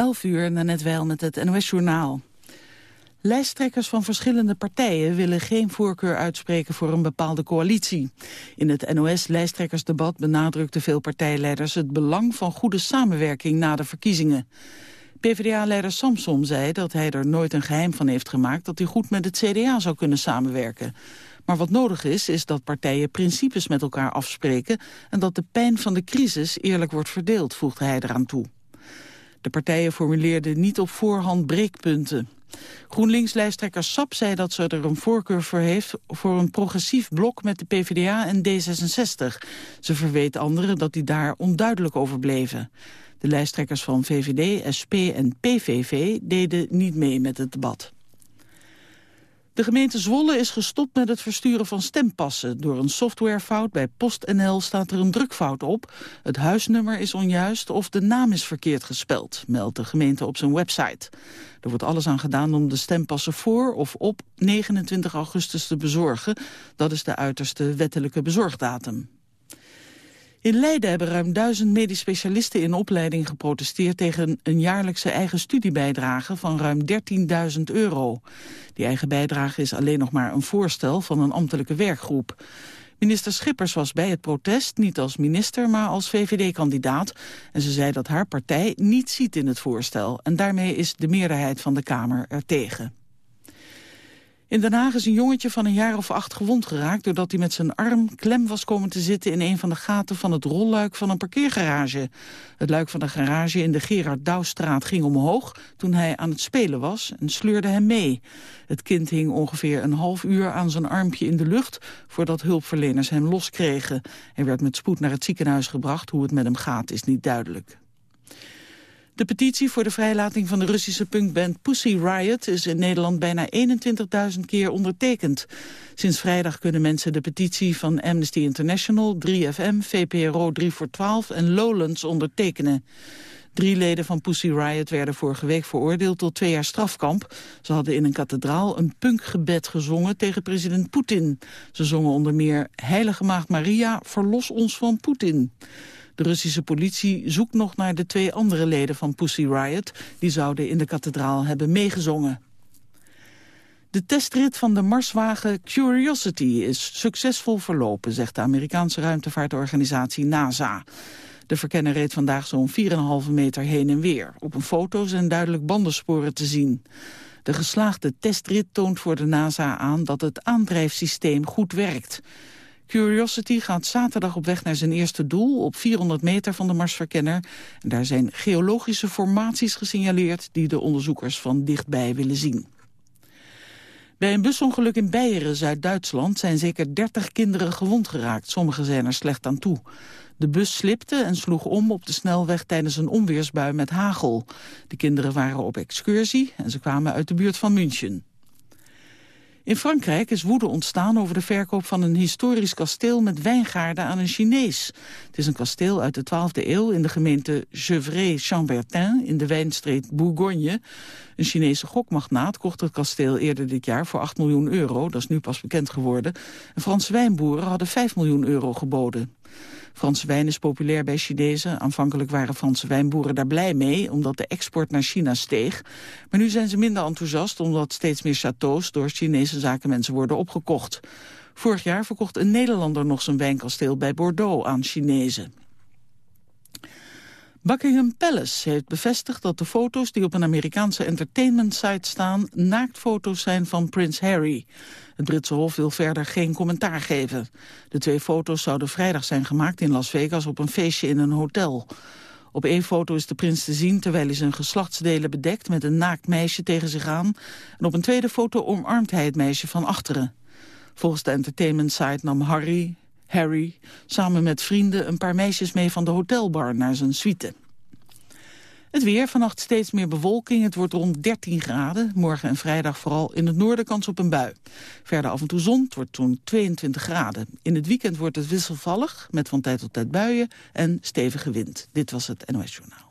11 uur, net wel met het NOS-journaal. Lijsttrekkers van verschillende partijen willen geen voorkeur uitspreken voor een bepaalde coalitie. In het NOS-lijsttrekkersdebat benadrukten veel partijleiders het belang van goede samenwerking na de verkiezingen. PvdA-leider Samsom zei dat hij er nooit een geheim van heeft gemaakt dat hij goed met het CDA zou kunnen samenwerken. Maar wat nodig is, is dat partijen principes met elkaar afspreken en dat de pijn van de crisis eerlijk wordt verdeeld, voegde hij eraan toe. De partijen formuleerden niet op voorhand breekpunten. GroenLinks-lijsttrekker Sap zei dat ze er een voorkeur voor heeft voor een progressief blok met de PvdA en D66. Ze verweet anderen dat die daar onduidelijk over bleven. De lijsttrekkers van VVD, SP en PVV deden niet mee met het debat. De gemeente Zwolle is gestopt met het versturen van stempassen. Door een softwarefout bij PostNL staat er een drukfout op. Het huisnummer is onjuist of de naam is verkeerd gespeld, meldt de gemeente op zijn website. Er wordt alles aan gedaan om de stempassen voor of op 29 augustus te bezorgen. Dat is de uiterste wettelijke bezorgdatum. In Leiden hebben ruim duizend medisch specialisten in opleiding geprotesteerd tegen een jaarlijkse eigen studiebijdrage van ruim 13.000 euro. Die eigen bijdrage is alleen nog maar een voorstel van een ambtelijke werkgroep. Minister Schippers was bij het protest, niet als minister, maar als VVD-kandidaat. En ze zei dat haar partij niet ziet in het voorstel. En daarmee is de meerderheid van de Kamer er tegen. In Den Haag is een jongetje van een jaar of acht gewond geraakt... doordat hij met zijn arm klem was komen te zitten... in een van de gaten van het rolluik van een parkeergarage. Het luik van de garage in de Gerard Douwstraat ging omhoog... toen hij aan het spelen was en sleurde hem mee. Het kind hing ongeveer een half uur aan zijn armpje in de lucht... voordat hulpverleners hem loskregen. Hij werd met spoed naar het ziekenhuis gebracht. Hoe het met hem gaat is niet duidelijk. De petitie voor de vrijlating van de Russische punkband Pussy Riot is in Nederland bijna 21.000 keer ondertekend. Sinds vrijdag kunnen mensen de petitie van Amnesty International, 3FM, VPRO 3 voor 12 en Lowlands ondertekenen. Drie leden van Pussy Riot werden vorige week veroordeeld tot twee jaar strafkamp. Ze hadden in een kathedraal een punkgebed gezongen tegen president Poetin. Ze zongen onder meer Heilige Maagd Maria, verlos ons van Poetin. De Russische politie zoekt nog naar de twee andere leden van Pussy Riot. Die zouden in de kathedraal hebben meegezongen. De testrit van de Marswagen Curiosity is succesvol verlopen, zegt de Amerikaanse ruimtevaartorganisatie NASA. De verkenner reed vandaag zo'n 4,5 meter heen en weer. Op een foto zijn duidelijk bandensporen te zien. De geslaagde testrit toont voor de NASA aan dat het aandrijfsysteem goed werkt. Curiosity gaat zaterdag op weg naar zijn eerste doel... op 400 meter van de Marsverkenner. En daar zijn geologische formaties gesignaleerd... die de onderzoekers van dichtbij willen zien. Bij een busongeluk in Beieren, Zuid-Duitsland... zijn zeker 30 kinderen gewond geraakt. Sommigen zijn er slecht aan toe. De bus slipte en sloeg om op de snelweg tijdens een onweersbui met hagel. De kinderen waren op excursie en ze kwamen uit de buurt van München. In Frankrijk is woede ontstaan over de verkoop van een historisch kasteel met wijngaarden aan een Chinees. Het is een kasteel uit de 12e eeuw in de gemeente Gevrey-Chambertin in de wijnstreek Bourgogne. Een Chinese gokmagnaat kocht het kasteel eerder dit jaar voor 8 miljoen euro. Dat is nu pas bekend geworden. En Franse wijnboeren hadden 5 miljoen euro geboden. Franse wijn is populair bij Chinezen. Aanvankelijk waren Franse wijnboeren daar blij mee, omdat de export naar China steeg. Maar nu zijn ze minder enthousiast, omdat steeds meer chateaus door Chinese zakenmensen worden opgekocht. Vorig jaar verkocht een Nederlander nog zijn wijnkasteel bij Bordeaux aan Chinezen. Buckingham Palace heeft bevestigd dat de foto's die op een Amerikaanse entertainment site staan naaktfoto's zijn van prins Harry. Het Britse Hof wil verder geen commentaar geven. De twee foto's zouden vrijdag zijn gemaakt in Las Vegas op een feestje in een hotel. Op één foto is de prins te zien terwijl hij zijn geslachtsdelen bedekt met een naakt meisje tegen zich aan. En op een tweede foto omarmt hij het meisje van achteren. Volgens de entertainment site nam Harry, Harry samen met vrienden een paar meisjes mee van de hotelbar naar zijn suite. Het weer, vannacht steeds meer bewolking. Het wordt rond 13 graden. Morgen en vrijdag vooral in het noorden kans op een bui. Verder af en toe zon, het wordt toen 22 graden. In het weekend wordt het wisselvallig, met van tijd tot tijd buien en stevige wind. Dit was het NOS Journaal.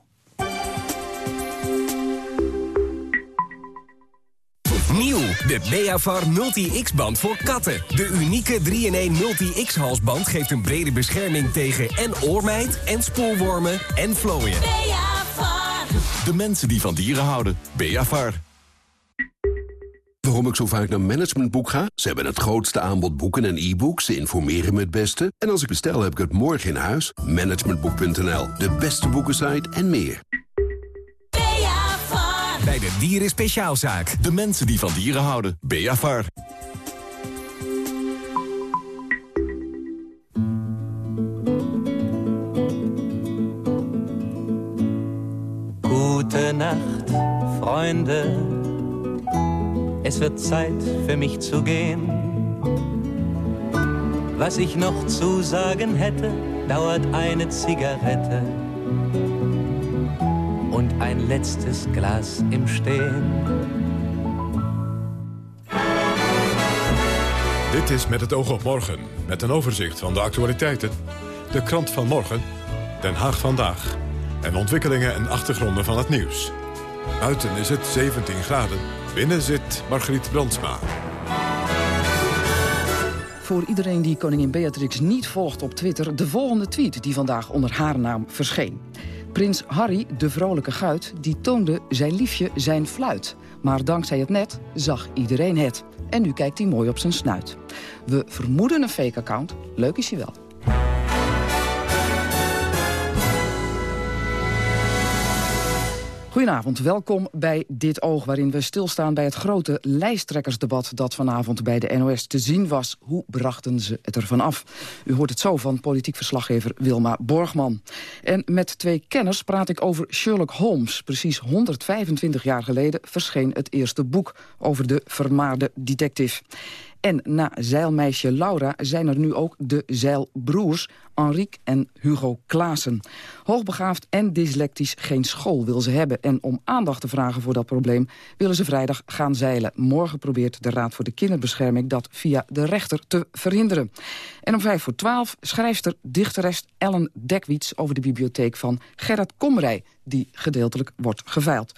Nieuw, de Beavar Multi-X-band voor katten. De unieke 3-in-1 Multi-X-halsband geeft een brede bescherming tegen en oormijt... en spoorwormen en vlooien. De mensen die van dieren houden. Beavar. Waarom ik zo vaak naar Managementboek ga? Ze hebben het grootste aanbod boeken en e-books. Ze informeren me het beste. En als ik bestel, heb ik het morgen in huis. Managementboek.nl, de beste boekensite en meer. Bij de Dieren Speciaalzaak. De mensen die van dieren houden. Beavar. Gute Nacht, Freunde. Es wird Zeit für mich zu gehen. Was ich noch zu sagen hätte, dauert eine Zigarette und ein letztes Glas im Stehen. Dit is Met het oog op morgen, met een overzicht van de actualiteiten. De krant van morgen, Den Haag vandaag. En ontwikkelingen en achtergronden van het nieuws. Buiten is het 17 graden. Binnen zit Margriet Brandsma. Voor iedereen die koningin Beatrix niet volgt op Twitter... de volgende tweet die vandaag onder haar naam verscheen. Prins Harry, de vrolijke guit, die toonde zijn liefje zijn fluit. Maar dankzij het net zag iedereen het. En nu kijkt hij mooi op zijn snuit. We vermoeden een fake account. Leuk is hij wel. Goedenavond, welkom bij Dit Oog... waarin we stilstaan bij het grote lijsttrekkersdebat... dat vanavond bij de NOS te zien was. Hoe brachten ze het ervan af? U hoort het zo van politiek verslaggever Wilma Borgman. En met twee kenners praat ik over Sherlock Holmes. Precies 125 jaar geleden verscheen het eerste boek... over de vermaarde detective. En na zeilmeisje Laura zijn er nu ook de zeilbroers... Henrique en Hugo Klaassen. Hoogbegaafd en dyslectisch geen school wil ze hebben. En om aandacht te vragen voor dat probleem willen ze vrijdag gaan zeilen. Morgen probeert de Raad voor de Kinderbescherming dat via de rechter te verhinderen. En om vijf voor twaalf schrijfster dichteres Ellen Dekwits... over de bibliotheek van Gerrit Komrij die gedeeltelijk wordt geveild.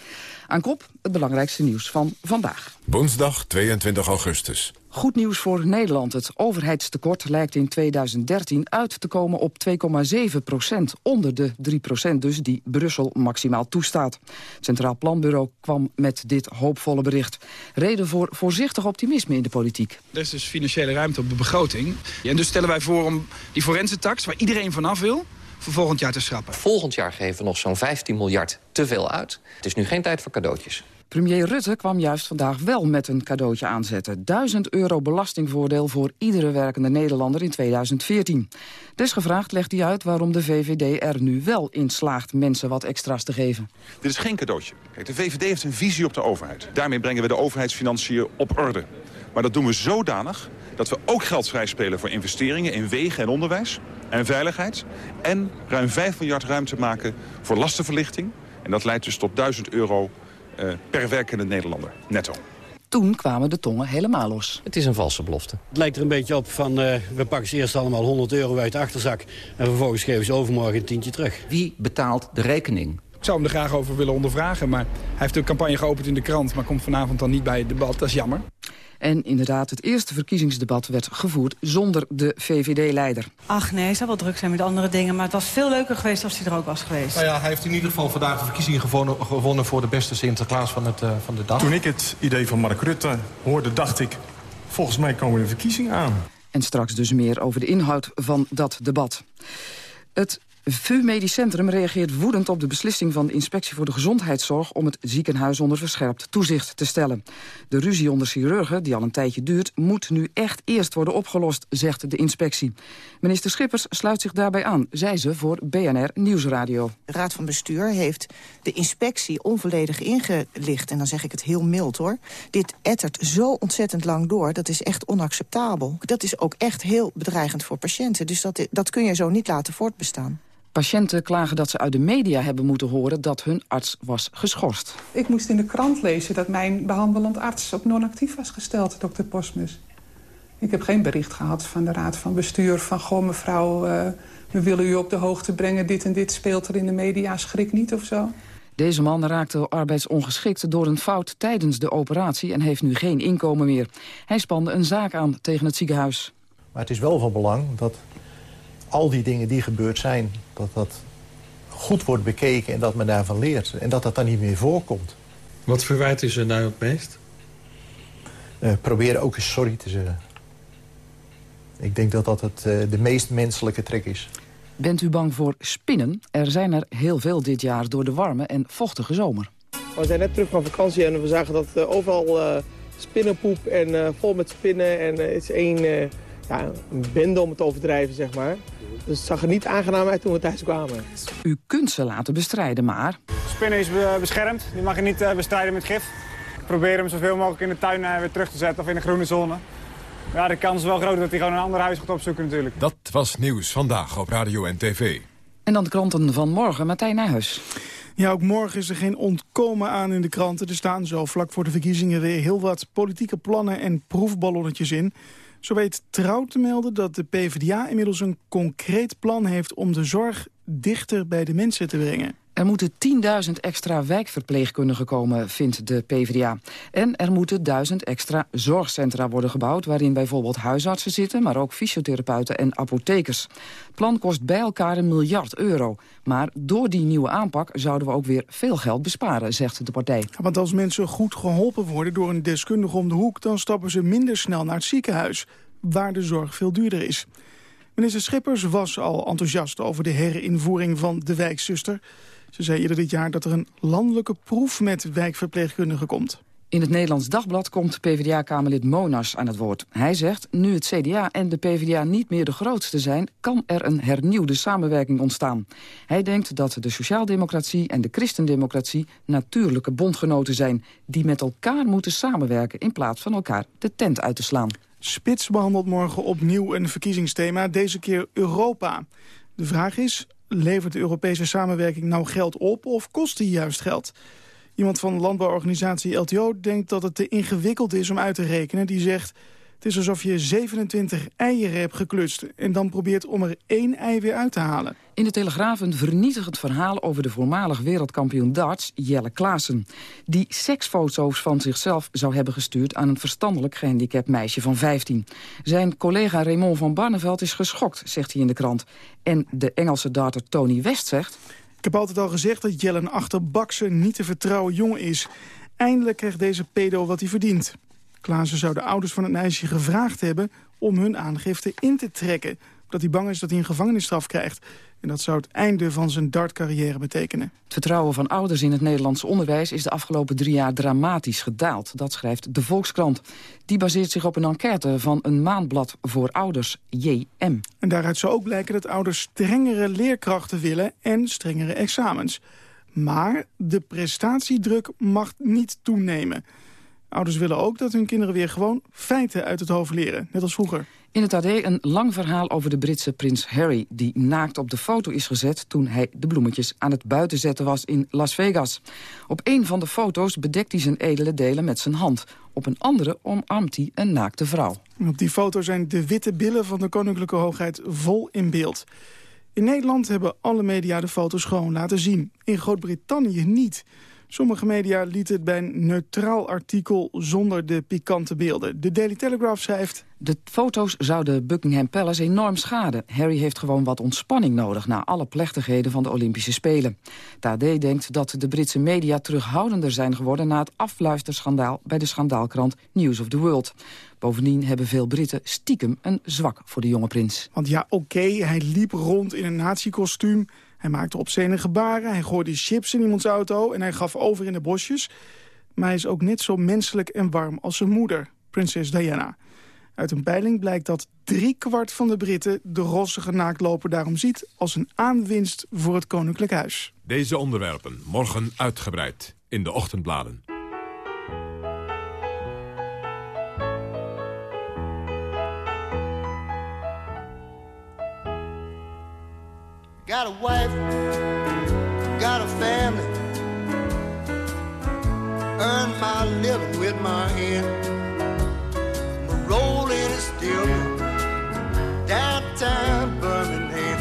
Aan kop het belangrijkste nieuws van vandaag. Woensdag 22 augustus. Goed nieuws voor Nederland. Het overheidstekort lijkt in 2013 uit te komen op 2,7 procent. Onder de 3 procent dus die Brussel maximaal toestaat. Het Centraal Planbureau kwam met dit hoopvolle bericht. Reden voor voorzichtig optimisme in de politiek. Er is dus financiële ruimte op de begroting. En dus stellen wij voor om die forense tax, waar iedereen vanaf wil voor volgend jaar te schrappen. Volgend jaar geven we nog zo'n 15 miljard te veel uit. Het is nu geen tijd voor cadeautjes. Premier Rutte kwam juist vandaag wel met een cadeautje aanzetten. 1000 euro belastingvoordeel voor iedere werkende Nederlander in 2014. Desgevraagd legt hij uit waarom de VVD er nu wel in slaagt mensen wat extra's te geven. Dit is geen cadeautje. Kijk, de VVD heeft een visie op de overheid. Daarmee brengen we de overheidsfinanciën op orde. Maar dat doen we zodanig dat we ook geld vrijspelen voor investeringen in wegen en onderwijs en veiligheid. En ruim 5 miljard ruimte maken voor lastenverlichting. En dat leidt dus tot 1000 euro per werkende Nederlander, netto. Toen kwamen de tongen helemaal los. Het is een valse belofte. Het lijkt er een beetje op van, uh, we pakken ze eerst allemaal 100 euro uit de achterzak... en vervolgens geven ze overmorgen een tientje terug. Wie betaalt de rekening? Ik zou hem er graag over willen ondervragen, maar hij heeft een campagne geopend in de krant... maar komt vanavond dan niet bij het debat, dat is jammer. En inderdaad, het eerste verkiezingsdebat werd gevoerd zonder de VVD-leider. Ach nee, hij zou wel druk zijn met andere dingen. Maar het was veel leuker geweest als hij er ook was geweest. Nou ja, hij heeft in ieder geval vandaag de verkiezingen gewonnen, gewonnen voor de beste Sinterklaas van, het, uh, van de dag. Toen ik het idee van Mark Rutte hoorde, dacht ik... volgens mij komen de verkiezingen aan. En straks dus meer over de inhoud van dat debat. Het VU Medisch Centrum reageert woedend op de beslissing van de Inspectie voor de Gezondheidszorg om het ziekenhuis onder verscherpt toezicht te stellen. De ruzie onder chirurgen, die al een tijdje duurt, moet nu echt eerst worden opgelost, zegt de inspectie. Minister Schippers sluit zich daarbij aan, zei ze voor BNR Nieuwsradio. De Raad van Bestuur heeft de inspectie onvolledig ingelicht, en dan zeg ik het heel mild hoor. Dit ettert zo ontzettend lang door, dat is echt onacceptabel. Dat is ook echt heel bedreigend voor patiënten, dus dat, dat kun je zo niet laten voortbestaan. Patiënten klagen dat ze uit de media hebben moeten horen dat hun arts was geschorst. Ik moest in de krant lezen dat mijn behandelend arts op non-actief was gesteld, dokter Posmus. Ik heb geen bericht gehad van de raad van bestuur van... goh, mevrouw, uh, we willen u op de hoogte brengen... dit en dit speelt er in de media, schrik niet of zo. Deze man raakte arbeidsongeschikt door een fout tijdens de operatie... en heeft nu geen inkomen meer. Hij spande een zaak aan tegen het ziekenhuis. Maar het is wel van belang dat al die dingen die gebeurd zijn... dat dat goed wordt bekeken en dat men daarvan leert. En dat dat dan niet meer voorkomt. Wat verwijt u ze nou het meest? Uh, probeer ook eens sorry te zeggen. Ik denk dat dat het, uh, de meest menselijke trek is. Bent u bang voor spinnen? Er zijn er heel veel dit jaar door de warme en vochtige zomer. We zijn net terug van vakantie en we zagen dat uh, overal spinnenpoep en vol met spinnen. En het is één ja, een bende om het te overdrijven, zeg maar. Dus het zag er niet aangenaam uit toen we thuis kwamen. U kunt ze laten bestrijden, maar... Spinnen is beschermd. Die mag je niet bestrijden met gif. Ik probeer hem zoveel mogelijk in de tuin weer terug te zetten of in de groene zone. Ja, de kans is wel groot dat hij gewoon een ander huis gaat opzoeken natuurlijk. Dat was Nieuws Vandaag op Radio en TV. En dan de kranten van morgen, Martijn Nijhuis. Ja, ook morgen is er geen ontkomen aan in de kranten. Er staan zo vlak voor de verkiezingen weer heel wat politieke plannen en proefballonnetjes in. Zo weet Trouw te melden dat de PvdA inmiddels een concreet plan heeft... om de zorg dichter bij de mensen te brengen. Er moeten 10.000 extra wijkverpleegkundigen komen, vindt de PvdA. En er moeten 1000 extra zorgcentra worden gebouwd... waarin bijvoorbeeld huisartsen zitten, maar ook fysiotherapeuten en apothekers. Het plan kost bij elkaar een miljard euro. Maar door die nieuwe aanpak zouden we ook weer veel geld besparen, zegt de partij. want als mensen goed geholpen worden door een deskundige om de hoek... dan stappen ze minder snel naar het ziekenhuis, waar de zorg veel duurder is. Minister Schippers was al enthousiast over de herinvoering van de wijkzuster... Ze zei eerder dit jaar dat er een landelijke proef met wijkverpleegkundigen komt. In het Nederlands Dagblad komt PvdA-kamerlid Monas aan het woord. Hij zegt, nu het CDA en de PvdA niet meer de grootste zijn... kan er een hernieuwde samenwerking ontstaan. Hij denkt dat de sociaaldemocratie en de christendemocratie... natuurlijke bondgenoten zijn... die met elkaar moeten samenwerken... in plaats van elkaar de tent uit te slaan. Spits behandelt morgen opnieuw een verkiezingsthema, deze keer Europa. De vraag is, levert de Europese samenwerking nou geld op of kost die juist geld? Iemand van de landbouworganisatie LTO denkt dat het te ingewikkeld is om uit te rekenen. Die zegt, het is alsof je 27 eieren hebt geklutst... en dan probeert om er één ei weer uit te halen. In de Telegraaf een vernietigend verhaal over de voormalig wereldkampioen darts Jelle Klaassen. Die seksfoto's van zichzelf zou hebben gestuurd aan een verstandelijk gehandicapt meisje van 15. Zijn collega Raymond van Barneveld is geschokt, zegt hij in de krant. En de Engelse darter Tony West zegt... Ik heb altijd al gezegd dat Jelle een achterbakse, niet te vertrouwen jongen is. Eindelijk krijgt deze pedo wat hij verdient. Klaassen zou de ouders van het meisje gevraagd hebben om hun aangifte in te trekken. Omdat hij bang is dat hij een gevangenisstraf krijgt. En dat zou het einde van zijn dartcarrière betekenen. Het vertrouwen van ouders in het Nederlandse onderwijs is de afgelopen drie jaar dramatisch gedaald. Dat schrijft de Volkskrant. Die baseert zich op een enquête van een maandblad voor ouders, JM. En daaruit zou ook blijken dat ouders strengere leerkrachten willen en strengere examens. Maar de prestatiedruk mag niet toenemen. Ouders willen ook dat hun kinderen weer gewoon feiten uit het hoofd leren, net als vroeger. In het AD een lang verhaal over de Britse prins Harry... die naakt op de foto is gezet toen hij de bloemetjes aan het buiten zetten was in Las Vegas. Op een van de foto's bedekt hij zijn edele delen met zijn hand. Op een andere omarmt hij een naakte vrouw. Op die foto zijn de witte billen van de koninklijke hoogheid vol in beeld. In Nederland hebben alle media de foto's gewoon laten zien. In Groot-Brittannië niet... Sommige media lieten het bij een neutraal artikel zonder de pikante beelden. De Daily Telegraph schrijft... De foto's zouden Buckingham Palace enorm schaden. Harry heeft gewoon wat ontspanning nodig... na alle plechtigheden van de Olympische Spelen. De denkt dat de Britse media terughoudender zijn geworden... na het afluisterschandaal bij de schandaalkrant News of the World. Bovendien hebben veel Britten stiekem een zwak voor de jonge prins. Want ja, oké, hij liep rond in een nazi-kostuum... Hij maakte opzene gebaren, hij gooide chips in iemands auto... en hij gaf over in de bosjes. Maar hij is ook net zo menselijk en warm als zijn moeder, prinses Diana. Uit een peiling blijkt dat driekwart van de Britten... de rossige naaktloper daarom ziet als een aanwinst voor het Koninklijk Huis. Deze onderwerpen morgen uitgebreid in de ochtendbladen. Got a wife, got a family. Earn my living with my hand. My rolling is still downtown Birmingham.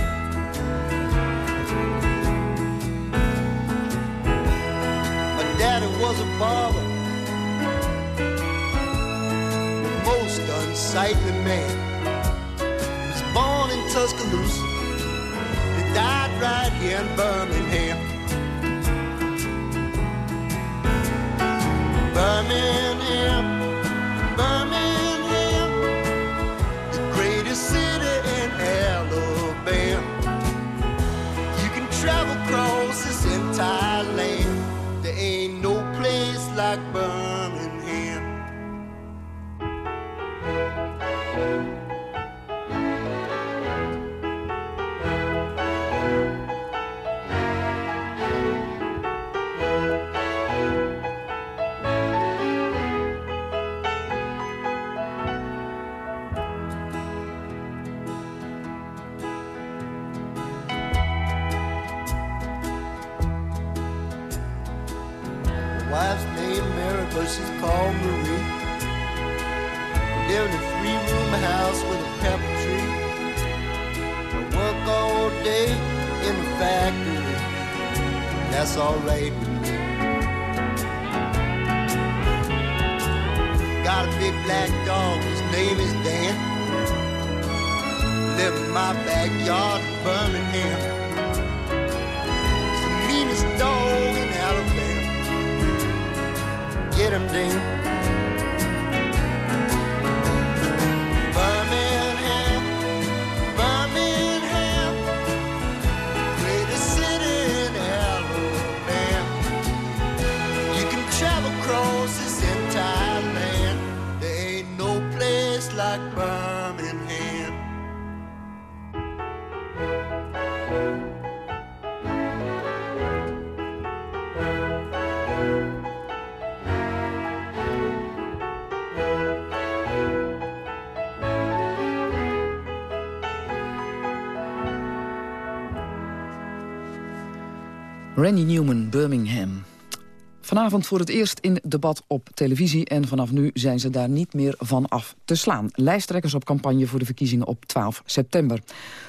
My daddy was a barber, the most unsightly man. He was born in Tuscaloosa died right here in Birmingham. Birmingham, Randy Newman, Birmingham. Vanavond voor het eerst in debat op televisie... en vanaf nu zijn ze daar niet meer van af te slaan. Lijsttrekkers op campagne voor de verkiezingen op 12 september.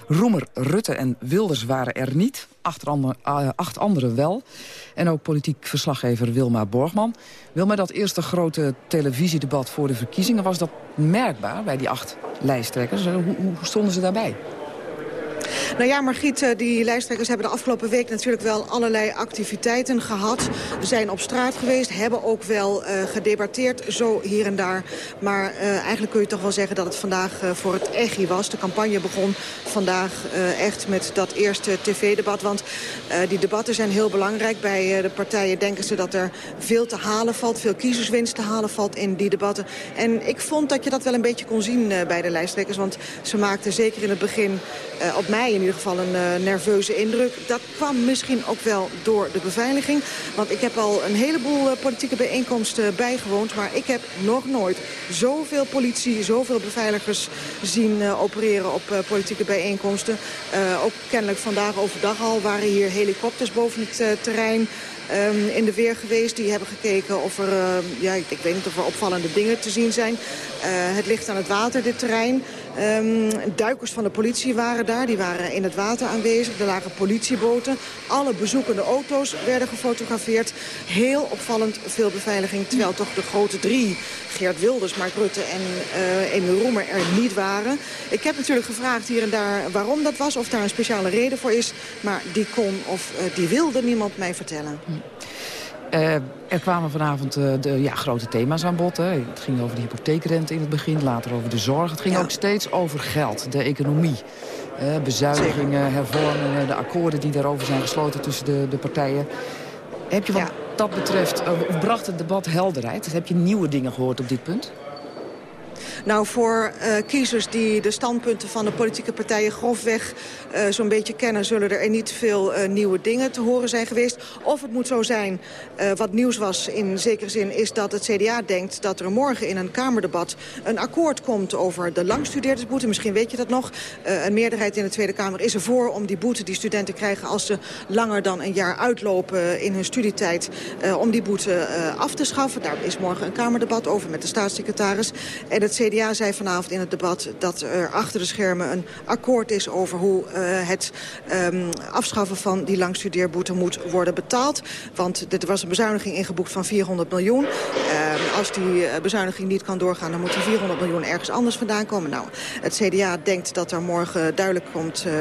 Roemer, Rutte en Wilders waren er niet. Acht, ander, uh, acht anderen wel. En ook politiek verslaggever Wilma Borgman. Wilma, dat eerste grote televisiedebat voor de verkiezingen... was dat merkbaar bij die acht lijsttrekkers? Hoe, hoe stonden ze daarbij? Nou ja, Margriet, eh, die lijsttrekkers hebben de afgelopen week natuurlijk wel allerlei activiteiten gehad. Zijn op straat geweest, hebben ook wel uh, gedebatteerd, zo hier en daar. Maar uh, eigenlijk kun je toch wel zeggen dat het vandaag voor het echi was. De campagne begon vandaag echt met dat eerste tv-debat. Want die debatten zijn heel belangrijk. Bij de partijen denken ze dat er veel te halen valt, veel kiezerswinst te halen valt in die debatten. En ik vond dat je dat wel een beetje kon zien bij de lijsttrekkers. Want ze maakten zeker in het begin op mij in ieder geval een uh, nerveuze indruk. Dat kwam misschien ook wel door de beveiliging. Want ik heb al een heleboel uh, politieke bijeenkomsten bijgewoond. Maar ik heb nog nooit zoveel politie, zoveel beveiligers zien uh, opereren op politieke bijeenkomsten. ook kennelijk vandaag overdag al waren hier helikopters boven het terrein. Um, in de weer geweest. Die hebben gekeken of er, ja, ik, ik, weet niet of er opvallende dingen te zien zijn. Het ligt aan het water, dit terrein. Um, duikers van de politie waren daar, die waren in het water aanwezig. Er lagen politieboten. Alle bezoekende auto's werden gefotografeerd. Heel opvallend veel beveiliging, terwijl toch de grote drie... Geert Wilders, Mark Rutte en uh, Emiel Roemer er niet waren. Ik heb natuurlijk gevraagd hier en daar waarom dat was, of daar een speciale reden voor is. Maar die kon of uh, die wilde niemand mij vertellen. Uh, er kwamen vanavond uh, de ja, grote thema's aan bod. Hè. Het ging over de hypotheekrente in het begin, later over de zorg. Het ging ja. ook steeds over geld, de economie. Uh, bezuinigingen, hervormingen, de akkoorden die daarover zijn gesloten tussen de, de partijen. Heb je wat ja. dat betreft, bracht het debat helderheid? Heb je nieuwe dingen gehoord op dit punt? Nou, voor uh, kiezers die de standpunten van de politieke partijen grofweg uh, zo'n beetje kennen... zullen er niet veel uh, nieuwe dingen te horen zijn geweest. Of het moet zo zijn, wat nieuws was in zekere zin... is dat het CDA denkt dat er morgen in een Kamerdebat... een akkoord komt over de langstudeerdersboete. Misschien weet je dat nog. een meerderheid in de Tweede Kamer is ervoor om die boete die studenten krijgen... als ze langer dan een jaar uitlopen in hun studietijd... om die boete af te schaffen. Daar is morgen een Kamerdebat over met de staatssecretaris. En het CDA zei vanavond in het debat dat er achter de schermen een akkoord is over hoe uh, het um, afschaffen van die langstudeerboete moet worden betaald. Want er was een bezuiniging ingeboekt van 400 miljoen. Uh, als die bezuiniging niet kan doorgaan, dan moet die 400 miljoen ergens anders vandaan komen. Nou, het CDA denkt dat er morgen duidelijk komt uh,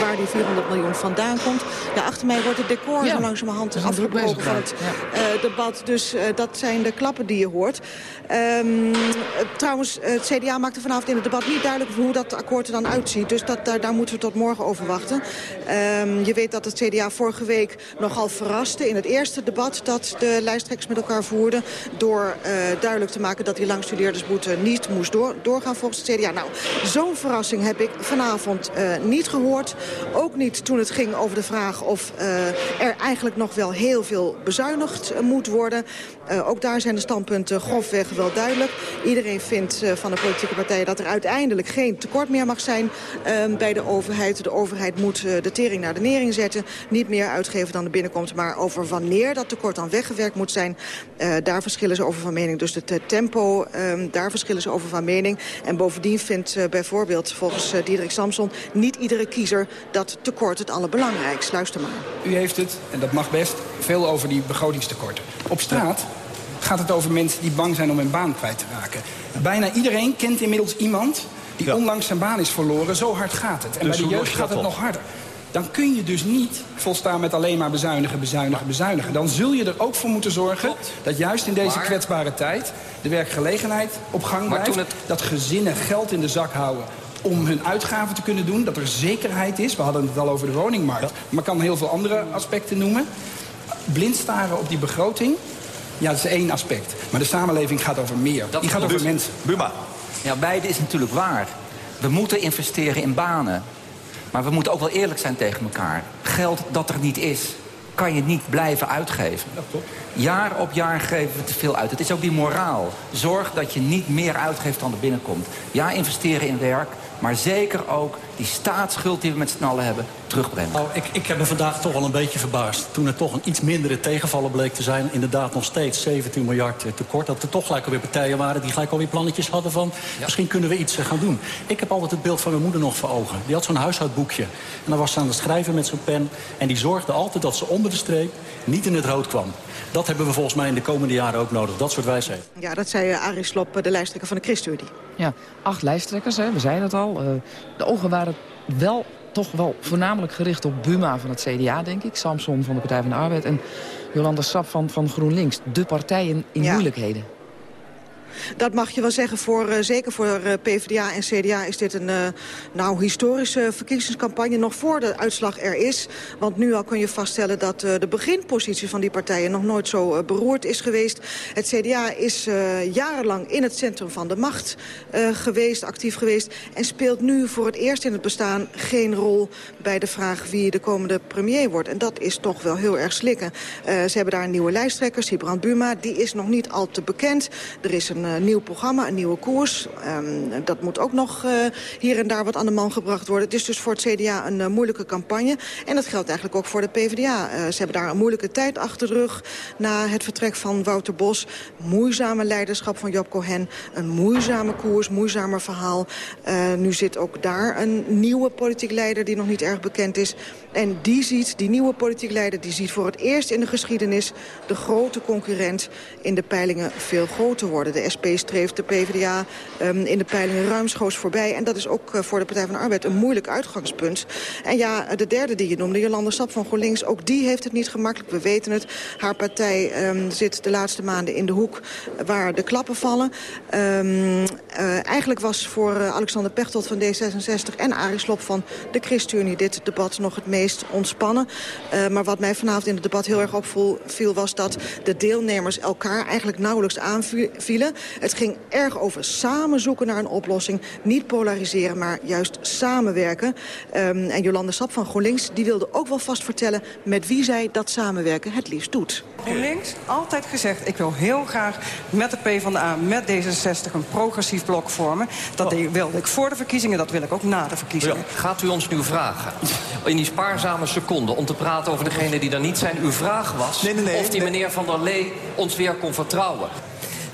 waar die 400 miljoen vandaan komt. Ja, achter mij wordt het decor ja, zo langzamerhand afgebroken van het debat. Dus dat zijn de klappen die je hoort. Um, trouwens, het CDA maakte vanavond in het debat niet duidelijk hoe dat akkoord er dan uitziet. Dus dat, daar, daar moeten we tot morgen over wachten. Um, je weet dat het CDA vorige week nogal verraste in het eerste debat dat de lijsttrekkers met elkaar voerden. Door uh, duidelijk te maken dat die langstudeerdersboete niet moest door, doorgaan volgens het CDA. Nou, zo'n verrassing heb ik vanavond uh, niet gehoord. Ook niet toen het ging over de vraag of er eigenlijk nog wel heel veel bezuinigd moet worden. Ook daar zijn de standpunten grofweg wel duidelijk. Iedereen vindt uh, van de politieke partijen dat er uiteindelijk geen tekort meer mag zijn uh, bij de overheid. De overheid moet uh, de tering naar de nering zetten. Niet meer uitgeven dan er binnenkomt. Maar over wanneer dat tekort dan weggewerkt moet zijn, uh, daar verschillen ze over van mening. Dus het tempo, um, daar verschillen ze over van mening. En bovendien vindt bijvoorbeeld volgens Diederik Samson niet iedere kiezer dat tekort het allerbelangrijkst. Luister maar. U heeft het, en dat mag best, veel over die begrotingstekorten. Op straat gaat het over mensen die bang zijn om hun baan kwijt te raken. Bijna iedereen kent inmiddels iemand die ja. onlangs zijn baan is verloren. Zo hard gaat het. En dus bij de jeugd gaat het op? nog harder. Dan kun je dus niet volstaan met alleen maar bezuinigen, bezuinigen, bezuinigen. Dan zul je er ook voor moeten zorgen Klopt. dat juist in deze maar... kwetsbare tijd... de werkgelegenheid op gang blijft. Het... Dat gezinnen geld in de zak houden om hun uitgaven te kunnen doen. Dat er zekerheid is. We hadden het al over de woningmarkt. Ja. Maar ik kan heel veel andere aspecten noemen. Blind staren op die begroting ja, dat is één aspect. Maar de samenleving gaat over meer. Dat Die gaat over dus, mensen. Buma. Ja, beide is natuurlijk waar. We moeten investeren in banen. Maar we moeten ook wel eerlijk zijn tegen elkaar. Geld dat er niet is, kan je niet blijven uitgeven. Jaar op jaar geven we te veel uit. Het is ook die moraal. Zorg dat je niet meer uitgeeft dan er binnenkomt. Ja, investeren in werk. Maar zeker ook die staatsschuld die we met z'n allen hebben, terugbrengen. Nou, ik, ik heb me vandaag toch wel een beetje verbaasd. Toen er toch een iets mindere tegenvallen bleek te zijn. Inderdaad nog steeds 17 miljard tekort. Dat er toch gelijk alweer partijen waren die gelijk alweer plannetjes hadden van... Ja. misschien kunnen we iets gaan doen. Ik heb altijd het beeld van mijn moeder nog voor ogen. Die had zo'n huishoudboekje. En dan was ze aan het schrijven met zo'n pen. En die zorgde altijd dat ze onder de streep niet in het rood kwam. Dat hebben we volgens mij in de komende jaren ook nodig. Dat soort wijsheid. Ja, dat zei Arie Slop, de lijsttrekker van de ChristenUnie. Ja, acht lijsttrekkers, hè, we zeiden het al. De ogen waren wel toch wel voornamelijk gericht op Buma van het CDA, denk ik. Samson van de Partij van de Arbeid en Jolanda Sap van, van GroenLinks. De partijen in ja. moeilijkheden. Dat mag je wel zeggen. Voor, uh, zeker voor uh, PvdA en CDA is dit een uh, nou, historische verkiezingscampagne. Nog voor de uitslag er is. Want nu al kun je vaststellen dat de beginpositie van die partijen... nog nooit zo beroerd is geweest. Het CDA is jarenlang in het centrum van de macht geweest, actief geweest. En speelt nu voor het eerst in het bestaan geen rol... bij de vraag wie de komende premier wordt. En dat is toch wel heel erg slikken. ze hebben daar een nieuwe lijsttrekker, Sibrand Buma. Die is nog niet al te bekend. Er is een uh, nieuw programma, een nieuwe koers. Um, dat moet ook nog uh, hier en daar wat aan de man gebracht worden. Het is dus voor het CDA een uh, moeilijke campagne. En dat geldt eigenlijk ook voor de PvdA. ze hebben daar een moeilijke tijd achter de rug... na het vertrek van Wouter Bos. Moeizame leiderschap van Job Cohen. Een moeizame koers, moeizamer verhaal. nu zit ook daar een nieuwe politiek leider die nog niet erg bekend is. En die ziet, die nieuwe politiek leider, die ziet voor het eerst in de geschiedenis... de grote concurrent in de peilingen veel groter worden. De SP streeft de PvdA um, in de peilingen ruimschoots voorbij. En dat is ook uh, voor de Partij van de Arbeid een moeilijk uitgangspunt. En ja, de derde die je noemde, Jolanda Sap van GroenLinks... ook die heeft het niet gemakkelijk, we weten het. Haar partij um, zit de laatste maanden in de hoek waar de klappen vallen. Um, uh, eigenlijk was voor uh, Alexander Pechtold van D66 en Arie Slob van de ChristenUnie... dit debat nog het meest ontspannen. Uh, maar wat mij vanavond in het debat heel erg opviel... was dat de deelnemers elkaar eigenlijk nauwelijks aanvielen. Het ging erg over samen zoeken naar een oplossing. Niet polariseren, maar juist samenwerken. Um, en Jolande Sap van GroenLinks die wilde ook wel vast vertellen... met wie zij dat samenwerken het liefst doet. GroenLinks altijd gezegd, ik wil heel graag met de PvdA, met D66... een progressief blok vormen. Dat oh. wilde ik voor de verkiezingen, dat wil ik ook na de verkiezingen. Ja. Gaat u ons nu vragen, in die spaarzame seconde... om te praten over degene die er niet zijn, uw vraag was... Nee, nee, nee, of die meneer Van der Lee ons weer kon vertrouwen?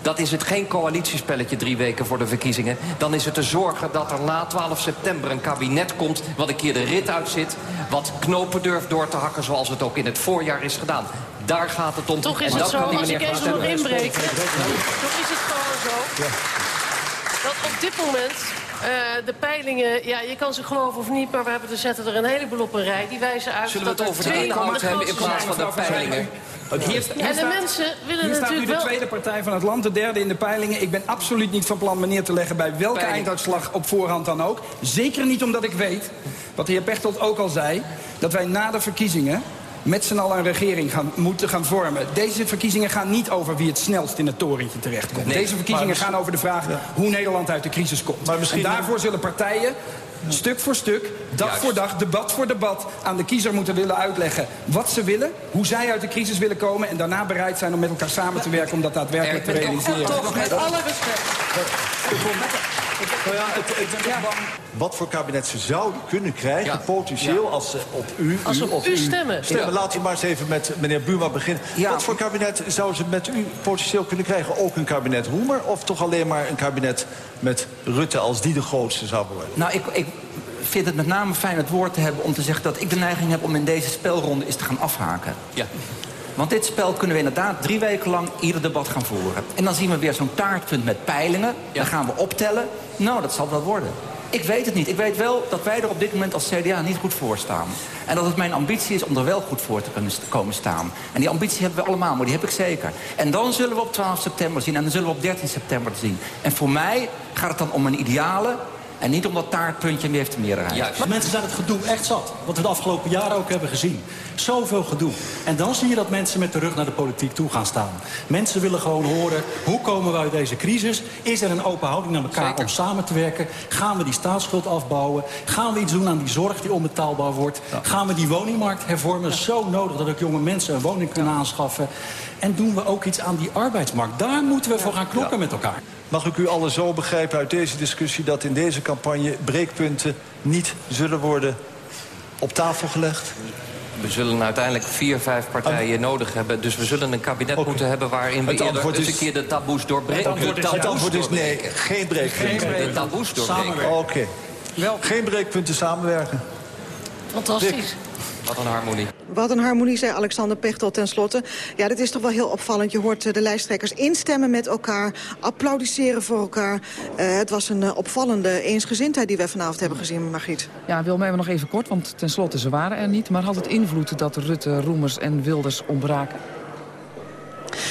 Dat is het geen coalitiespelletje drie weken voor de verkiezingen. Dan is het te zorgen dat er na 12 september een kabinet komt... wat een keer de rit uitzit, wat knopen durft door te hakken... zoals het ook in het voorjaar is gedaan. Daar gaat het om. Toch is en het dat zo, kan die als ik meneer even Van nog toch is het gewoon zo... dat op dit moment de peilingen... Ja, je kan ze geloven of niet, maar we hebben, er zetten er een heleboel op een rij. Die wijzen uit Zullen we dat het er over de inhoud hebben in plaats van de peilingen? Hier, En de staat- mensen willen Hier staat nu de tweede partij van het land, de derde in de peilingen. Ik ben absoluut niet van plan me neer te leggen bij welke Peiling. einduitslag op voorhand dan ook. Zeker niet omdat ik weet, wat de heer Pechtold ook al zei... dat wij na de verkiezingen met z'n allen een regering gaan, moeten gaan vormen. Deze verkiezingen gaan niet over wie het snelst in het torentje terechtkomt. Nee, Deze verkiezingen gaan over de vraag hoe Nederland uit de crisis komt. Maar misschien- En daarvoor zullen partijen stuk voor stuk, dag Juist. voor dag, debat voor debat... aan de kiezer moeten willen uitleggen wat ze willen... hoe zij uit de crisis willen komen... en daarna bereid zijn om met elkaar samen te werken... om dat daadwerkelijk te Er- realiseren. Toch, met alle respect. Nou ja, het, het, Wat voor kabinet ze zouden kunnen krijgen, Ja. potentieel, als ze op u, Als u, op u stemmen. Stemmen. Laten we maar eens even met meneer Buma beginnen. Ja. Wat voor kabinet zouden ze met u potentieel kunnen krijgen? Ook een kabinet Roemer of toch alleen maar een kabinet met Rutte als die de grootste zou worden? Nou, ik, ik vind het met name fijn het woord te hebben om te zeggen... dat ik de neiging heb om in deze spelronde eens te gaan afhaken. Ja. Want dit spel kunnen we inderdaad drie weken lang ieder debat gaan voeren. En dan zien we weer zo'n taartpunt met peilingen. Dan gaan we optellen. Nou, dat zal wel worden. Ik weet het niet. Ik weet wel dat wij er op dit moment als CDA niet goed voor staan. En dat het mijn ambitie is om er wel goed voor te kunnen komen staan. En die ambitie hebben we allemaal, maar die heb ik zeker. En dan zullen we op 12 september zien en dan zullen we op 13 september zien. En voor mij gaat het dan om een ideale en niet om dat taartpuntje heeft de meerderheid. Juist. Maar mensen zijn het gedoe echt zat. Wat we de afgelopen jaren ook hebben gezien. Zoveel gedoe. En dan zie je dat mensen met de rug naar de politiek toe gaan staan. Mensen willen gewoon horen, hoe komen we uit deze crisis? Is er een open houding naar elkaar Zeker. om samen te werken? Gaan we die staatsschuld afbouwen? Gaan we iets doen aan die zorg die onbetaalbaar wordt? Gaan we die woningmarkt hervormen? Zo nodig dat ook jonge mensen een woning kunnen aanschaffen. En doen we ook iets aan die arbeidsmarkt? Daar moeten we voor gaan knokken met elkaar. Mag ik u allen zo begrijpen uit deze discussie... dat in deze campagne breekpunten niet zullen worden op tafel gelegd? We zullen uiteindelijk vier, vijf partijen nodig hebben. Dus we zullen een kabinet moeten hebben... waarin we eerder eens is- een keer de taboes doorbreken. Het antwoord is, het antwoord is nee, geen breekpunten. De taboes doorbreken. Oké. Geen breekpunten samenwerken. Fantastisch. Wat een harmonie. Wat een harmonie, zei Alexander Pechtel tenslotte. Ja, dat is toch wel heel opvallend. Je hoort eh, de lijsttrekkers instemmen met elkaar, applaudisseren voor elkaar. Eh, het was een eh, opvallende eensgezindheid die we vanavond hebben gezien, Margriet. Ja, wil mij nog even kort, want tenslotte ze waren er niet. Maar had het invloed dat Rutte, Roemers en Wilders ontbraken?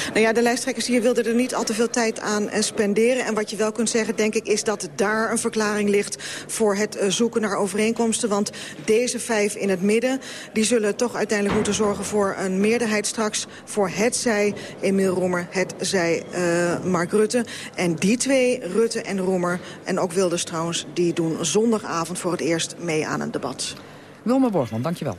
Nou ja, de lijsttrekkers hier wilden er niet al te veel tijd aan eh, spenderen. En wat je wel kunt zeggen, denk ik, is dat daar een verklaring ligt... voor het eh, zoeken naar overeenkomsten. Want deze vijf in het midden, die zullen toch uiteindelijk moeten zorgen... voor een meerderheid straks voor het zij Emiel Roemer, het zij eh, Mark Rutte. En die twee, Rutte en Roemer, en ook Wilders trouwens... die doen zondagavond voor het eerst mee aan een debat. Wilma Borgman, dankjewel.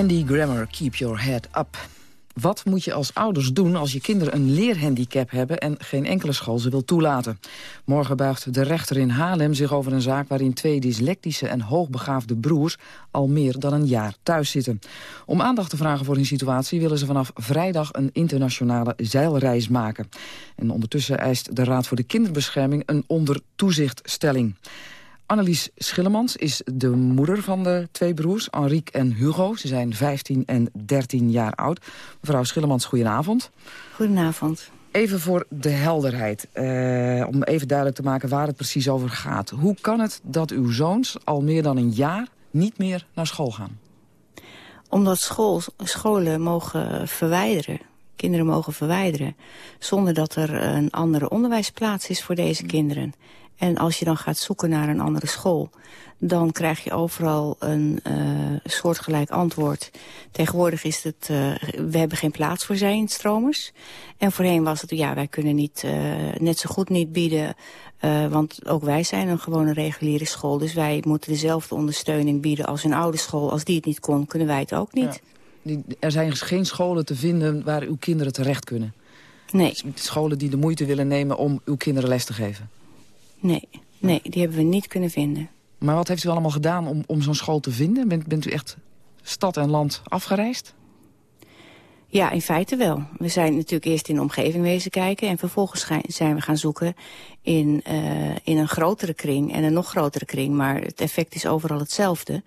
Andy Grammer, Keep Your Head Up. Wat moet je als ouders doen als je kinderen een leerhandicap hebben... en geen enkele school ze wil toelaten? Morgen buigt de rechter in Haarlem zich over een zaak... waarin twee dyslectische en hoogbegaafde broers al meer dan een jaar thuis zitten. Om aandacht te vragen voor hun situatie... willen ze vanaf vrijdag een internationale zeilreis maken. En ondertussen eist de Raad voor de Kinderbescherming... een ondertoezichtstelling. Annelies Schillemans is de moeder van de twee broers, Henrique en Hugo. Ze zijn 15 en 13 jaar oud. Mevrouw Schillemans, goedenavond. Goedenavond. Even voor de helderheid, eh, om even duidelijk te maken waar het precies over gaat. Hoe kan het dat uw zoons al meer dan een jaar niet meer naar school gaan? Omdat school, scholen mogen verwijderen, kinderen mogen verwijderen... zonder dat er een andere onderwijsplaats is voor deze kinderen. En als je dan gaat zoeken naar een andere school... dan krijg je overal een uh, soortgelijk antwoord. Tegenwoordig is het, uh, we hebben geen plaats voor zijnstromers. En voorheen was het, ja, wij kunnen niet, uh, net zo goed niet bieden... Want ook wij zijn een gewone reguliere school. Dus wij moeten dezelfde ondersteuning bieden als een oude school. Als die het niet kon, kunnen wij het ook niet. Ja. Er zijn dus geen scholen te vinden waar uw kinderen terecht kunnen? Nee. Scholen die de moeite willen nemen om uw kinderen les te geven? Nee, nee, die hebben we niet kunnen vinden. Maar wat heeft u allemaal gedaan om, om zo'n school te vinden? Bent, bent u echt stad en land afgereisd? Ja, in feite wel. We zijn natuurlijk eerst in de omgeving wezen kijken... en vervolgens zijn we gaan zoeken in, uh, in een grotere kring en een nog grotere kring. Maar het effect is overal hetzelfde.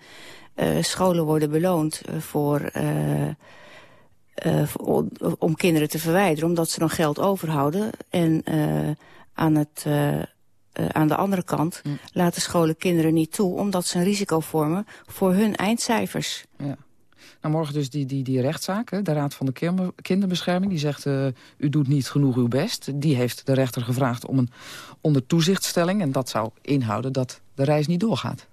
Uh, scholen worden beloond voor... Uh, voor, om kinderen te verwijderen, omdat ze dan geld overhouden. En aan het uh, aan de andere kant mm. laten scholen kinderen niet toe... omdat ze een risico vormen voor hun eindcijfers. Ja. Nou, morgen dus die, die, die rechtszaak, hè, de Raad van de Kinderbescherming... die zegt, uh, u doet niet genoeg uw best. Die heeft de rechter gevraagd om een ondertoezichtstelling... en dat zou inhouden dat de reis niet doorgaat.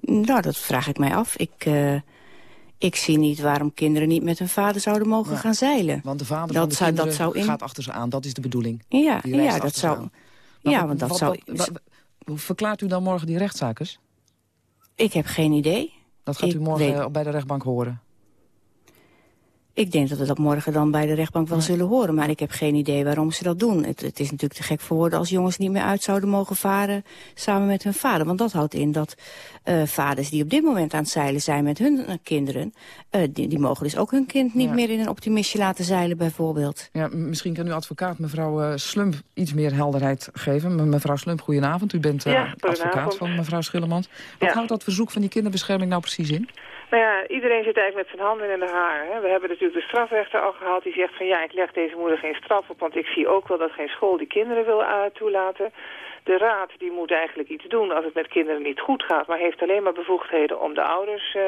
Nou, dat vraag ik mij af. Ik... Uh, ik zie niet waarom kinderen niet met hun vader zouden mogen ja. gaan zeilen. Want de vader dat van de zou, dat zou in... gaat achter ze aan, dat is de bedoeling. Ja, ja dat zou... Ja, want dat wat, zou... Wat, hoe verklaart u dan morgen die rechtszaak Ik heb geen idee. Dat gaat ik u morgen weet... bij de rechtbank horen? Ik denk dat we dat morgen dan bij de rechtbank wel nee. zullen horen. Maar ik heb geen idee waarom ze dat doen. Het, het, is natuurlijk te gek voor woorden als jongens niet meer uit zouden mogen varen samen met hun vader. Want dat houdt in dat uh, vaders die op dit moment aan het zeilen zijn met hun uh, kinderen... Uh, die, die, mogen dus ook hun kind niet ja. meer in een optimistje laten zeilen bijvoorbeeld. Ja, misschien kan uw advocaat mevrouw Slump iets meer helderheid geven. Mevrouw Slump, goedenavond. U bent ja, advocaat van mevrouw Schillemans. Wat ja. houdt dat verzoek van die kinderbescherming nou precies in? Nou ja, iedereen zit eigenlijk met zijn handen in de haar. Hè. We hebben natuurlijk de strafrechter al gehad die zegt van ja, ik leg deze moeder geen straf op, want ik zie ook wel dat geen school die kinderen wil uh, toelaten. De raad die moet eigenlijk iets doen als het met kinderen niet goed gaat, maar heeft alleen maar bevoegdheden om de ouders uh,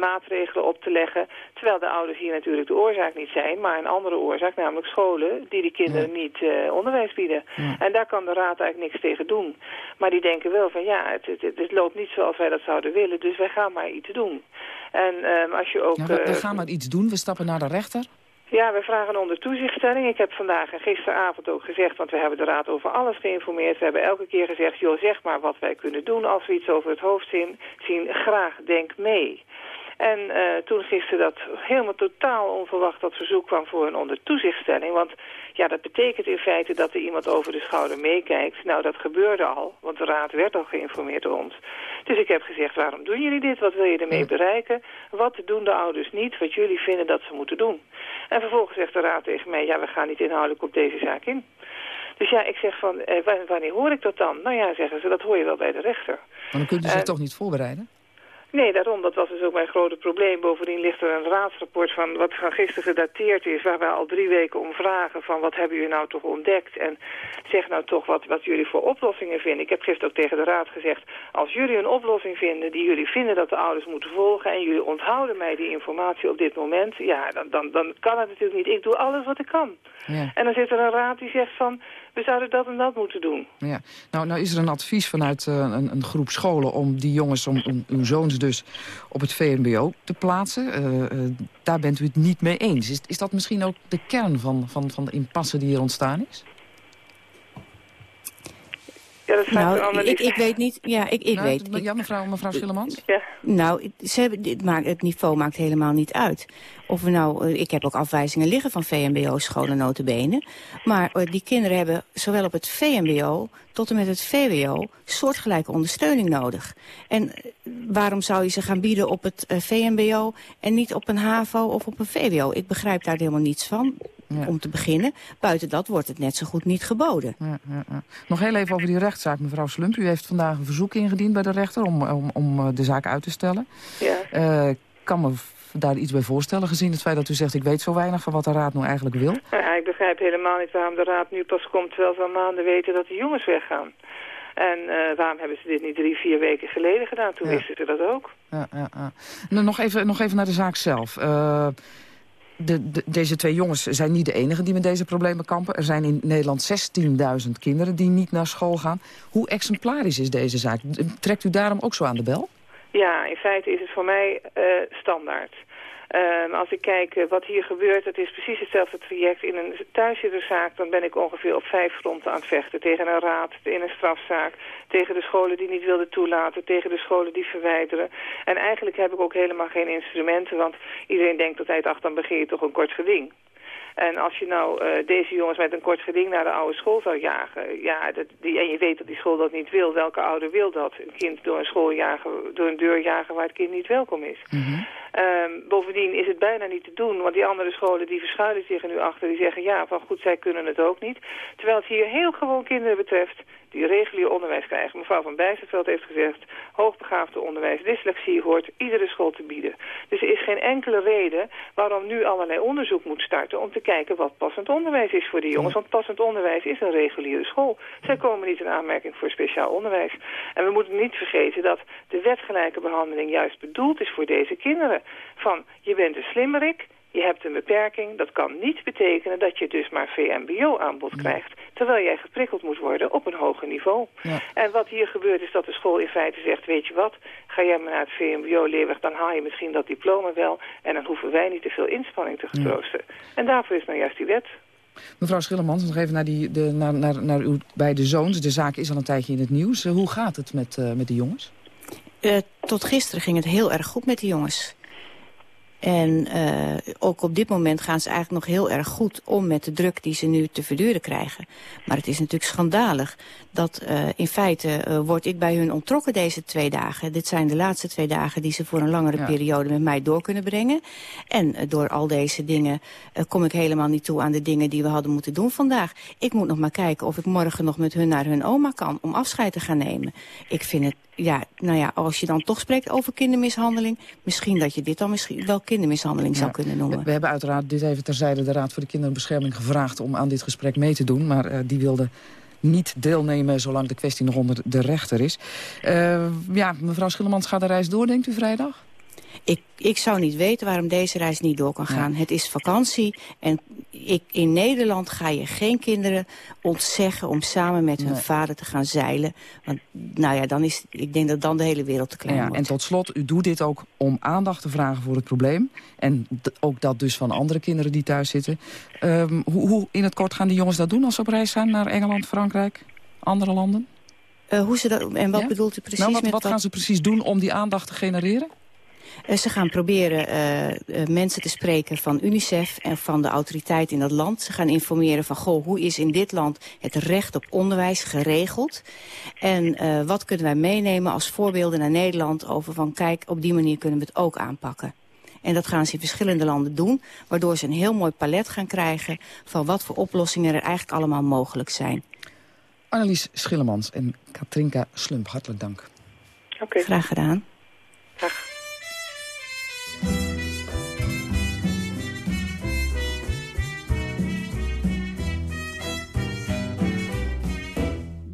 maatregelen op te leggen. Terwijl de ouders hier natuurlijk de oorzaak niet zijn, maar een andere oorzaak, namelijk scholen die die kinderen niet uh, onderwijs bieden. En daar kan de raad eigenlijk niks tegen doen. Maar die denken wel van ja, het, het, het, loopt niet zoals wij dat zouden willen, dus wij gaan maar iets doen. En ehm, als je ook... Ja, we, we eh, gaan maar iets doen, we stappen naar de rechter. Ja, we vragen onder toezichtstelling. Ik heb vandaag en gisteravond ook gezegd, want we hebben de Raad over alles geïnformeerd. We hebben elke keer gezegd, joh, zeg maar wat wij kunnen doen als we iets over het hoofd zien. zien graag, denk mee. En eh, toen gisteren dat helemaal totaal onverwacht dat verzoek kwam voor een onder toezichtstelling. Want ja, dat betekent in feite dat er iemand over de schouder meekijkt. Nou, dat gebeurde al, want de raad werd al geïnformeerd door ons. Dus ik heb gezegd, waarom doen jullie dit? Wat wil je ermee bereiken? Wat doen de ouders niet wat jullie vinden dat ze moeten doen? En vervolgens zegt de raad tegen mij, ja, we gaan niet inhoudelijk op deze zaak in. Dus ja, ik zeg van, eh, wa- wanneer hoor ik dat dan? Nou ja, zeggen ze, dat hoor je wel bij de rechter. Maar dan kunt u zich En- toch niet voorbereiden? Nee, daarom. Dat was dus ook mijn grote probleem. Bovendien ligt er een raadsrapport van wat van gisteren gedateerd is... waar we al drie weken om vragen van wat hebben jullie nou toch ontdekt... en zeg nou toch wat, wat jullie voor oplossingen vinden. Ik heb gisteren ook tegen de raad gezegd... als jullie een oplossing vinden die jullie vinden dat de ouders moeten volgen... en jullie onthouden mij die informatie op dit moment... ja, dan, dan, dan kan het natuurlijk niet. Ik doe alles wat ik kan. Ja. En dan zit er een raad die zegt van... we zouden dat en dat moeten doen. Ja. Nou, nou is er een advies vanuit eh, een, een groep scholen om die jongens, om, uw zoons dus, op het VMBO te plaatsen. Eh, eh, daar bent u het niet mee eens. Is, is dat misschien ook de kern van, van, van de impasse die hier ontstaan is? Ja, dat vraagt Nou, ik, ik weet niet. Ja, ik, ik Nou, weet. ja, mevrouw, mevrouw Schillemans? Ja. Nou, ze hebben, dit maakt, het niveau maakt helemaal niet uit. Of we nou, ik heb ook afwijzingen liggen van VMBO-scholen notabene. Maar eh, die kinderen hebben zowel op het VMBO tot en met het VWO soortgelijke ondersteuning nodig. En eh, waarom zou je ze gaan bieden op het eh, VMBO en niet op een HAVO of op een VWO? Ik begrijp daar helemaal niets van. Om te beginnen. Buiten dat wordt het net zo goed niet geboden. Ja, ja, ja. Nog heel even over die rechtszaak, mevrouw Slump. U heeft vandaag een verzoek ingediend bij de rechter om, om, om eh, de zaak uit te stellen. Ja. Eh, Ik kan me daar iets bij voorstellen, gezien het feit dat u zegt... ik weet zo weinig van wat de raad nou eigenlijk wil. Ja, ik begrijp helemaal niet waarom de raad nu pas komt... terwijl ze al maanden weten dat de jongens weggaan. En eh, waarom hebben ze dit niet drie, vier weken geleden gedaan? Toen Ja. wisten ze dat ook. Ja, ja, ja. Nou, nog, even, nog even naar de zaak zelf. Eh, de, de- deze twee jongens zijn niet de enigen die met deze problemen kampen. Er zijn in Nederland 16.000 kinderen die niet naar school gaan. Hoe exemplarisch is deze zaak? Trekt u daarom ook zo aan de bel? Ja, in feite is het voor mij eh, standaard. Ehm, als ik kijk eh, wat hier gebeurt, het is precies hetzelfde traject. In een thuiszitterzaak, dan ben ik ongeveer op vijf fronten aan het vechten. Tegen een raad, in een strafzaak, tegen de scholen die niet wilden toelaten, tegen de scholen die verwijderen. En eigenlijk heb ik ook helemaal geen instrumenten, want iedereen denkt ach, dan begin je toch een kort geding. En als je nou eh, deze jongens met een kort geding naar de oude school zou jagen... Ja, dat, die, en je weet dat die school dat niet wil, welke ouder wil dat? Een kind door een school jagen, door een deur jagen waar het kind niet welkom is. Ehm, bovendien is het bijna niet te doen, want die andere scholen die verschuilen zich er nu achter. Die zeggen ja, van goed, zij kunnen het ook niet. Terwijl het hier heel gewoon kinderen betreft die regulier onderwijs krijgen. Mevrouw van Bijsterveld heeft gezegd, hoogbegaafde onderwijs, dyslexie hoort iedere school te bieden. Dus er is geen enkele reden waarom nu allerlei onderzoek moet starten om te kijken wat passend onderwijs is voor die jongens. Want passend onderwijs is een reguliere school. Zij komen niet in aanmerking voor speciaal onderwijs. En we moeten niet vergeten dat de wetgelijke behandeling juist bedoeld is voor deze kinderen. Van, je bent een slimmerik, je hebt een beperking. Dat kan niet betekenen dat je dus maar VMBO-aanbod krijgt. Terwijl jij geprikkeld moet worden op een hoger niveau. En wat hier gebeurt is dat de school in feite zegt... weet je wat, ga jij maar naar het VMBO-leerweg... dan haal je misschien dat diploma wel... en dan hoeven wij niet te veel inspanning te getroosten. En daarvoor is nou juist die wet. Mevrouw Schillemans, nog even naar, die, de, naar, naar, naar uw beide zoons. De zaak is al een tijdje in het nieuws. Eh, hoe gaat het met, eh, met de jongens? Eh, tot gisteren ging het heel erg goed met de jongens. En eh, ook op dit moment gaan ze eigenlijk nog heel erg goed om met de druk die ze nu te verduren krijgen. Maar het is natuurlijk schandalig dat eh, in feite eh, word ik bij hun ontrokken deze twee dagen. Dit zijn de laatste twee dagen die ze voor een langere Ja. periode met mij door kunnen brengen. En door al deze dingen kom ik helemaal niet toe aan de dingen die we hadden moeten doen vandaag. Ik moet nog maar kijken of ik morgen nog met hun naar hun oma kan om afscheid te gaan nemen. Ik vind het ja, nou ja, als je dan toch spreekt over kindermishandeling... misschien dat je dit dan misschien wel kindermishandeling zou kunnen noemen. We, we hebben uiteraard dit even terzijde de Raad voor de Kinderbescherming gevraagd... om aan dit gesprek mee te doen, maar eh, die wilde niet deelnemen... zolang de kwestie nog onder de rechter is. Eh, ja, mevrouw Schillemans gaat de reis door, denkt u vrijdag? Ik, ik zou niet weten waarom deze reis niet door kan gaan. Het is vakantie en ik, in Nederland ga je geen kinderen ontzeggen... om samen met hun Nee. vader te gaan zeilen. Want nou ja, dan is, ik denk dat dan de hele wereld te klein Ja, wordt. en tot slot, u doet dit ook om aandacht te vragen voor het probleem. En ook dat dus van andere kinderen die thuis zitten. Ehm, hoe, hoe in het kort gaan die jongens dat doen als ze op reis zijn naar Engeland, Frankrijk, andere landen? Eh, hoe ze dat, en wat Ja? bedoelt u precies Nou, wat, met wat gaan ze precies doen om die aandacht te genereren? Eh, Ze gaan proberen eh, eh, mensen te spreken van UNICEF en van de autoriteit in dat land. Ze gaan informeren van, goh, hoe is in dit land het recht op onderwijs geregeld? En eh, wat kunnen wij meenemen als voorbeelden naar Nederland over van, kijk, op die manier kunnen we het ook aanpakken. En dat gaan ze in verschillende landen doen, waardoor ze een heel mooi palet gaan krijgen van wat voor oplossingen er eigenlijk allemaal mogelijk zijn. Annelies Schillemans en Katrinka Slump, hartelijk dank. Oké. Graag gedaan.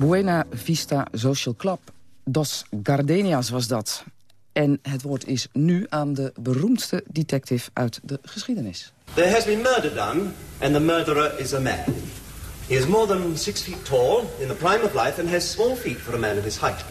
Buena Vista Social Club. Dos Gardenias was dat. En het woord is nu aan de beroemdste detective uit de geschiedenis. There has been murder done, and the murderer is a man. He is more than six feet tall, in the prime of life, and has small feet for a man of his height.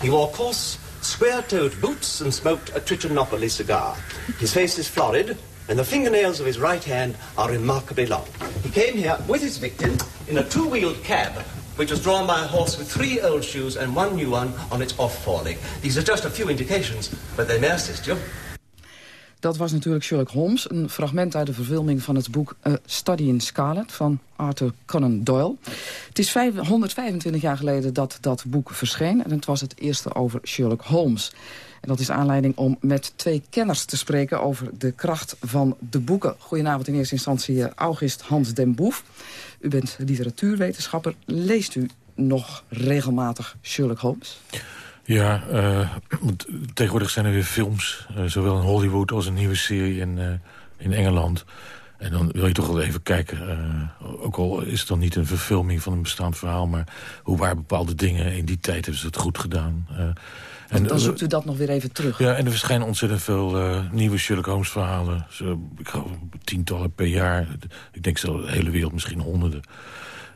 He wore coarse, square-toed boots and smoked a Trichinopoly cigar. His face is florid, and the fingernails of his right hand are remarkably long. He came here with his victim in a two-wheeled cab, which was drawn by a horse with three old shoes and one new one on its off foreleg. These are just a few indications, but they may assist you. Dat was natuurlijk Sherlock Holmes, een fragment uit de verfilming van het boek Study in Scarlet van Arthur Conan Doyle. Het is vijf- 125 jaar geleden dat dat boek verscheen en het was het eerste over Sherlock Holmes. En dat is aanleiding om met twee kenners te spreken over de kracht van de boeken. Goedenavond in eerste instantie eh, August Hans den Boef. U bent literatuurwetenschapper. Leest u nog regelmatig Sherlock Holmes? Ja, uh, tegenwoordig zijn er weer films, uh, zowel in Hollywood als een nieuwe serie in, uh, in Engeland. En dan wil je toch wel even kijken, ook al is het dan niet een verfilming van een bestaand verhaal... maar hoe waar bepaalde dingen in die tijd hebben ze het goed gedaan. En, dan zoekt u dat nog weer even terug. Ja, en er verschijnen ontzettend veel nieuwe Sherlock Holmes verhalen. Zo, ik geloof tientallen per jaar. Ik denk zo de hele wereld misschien honderden.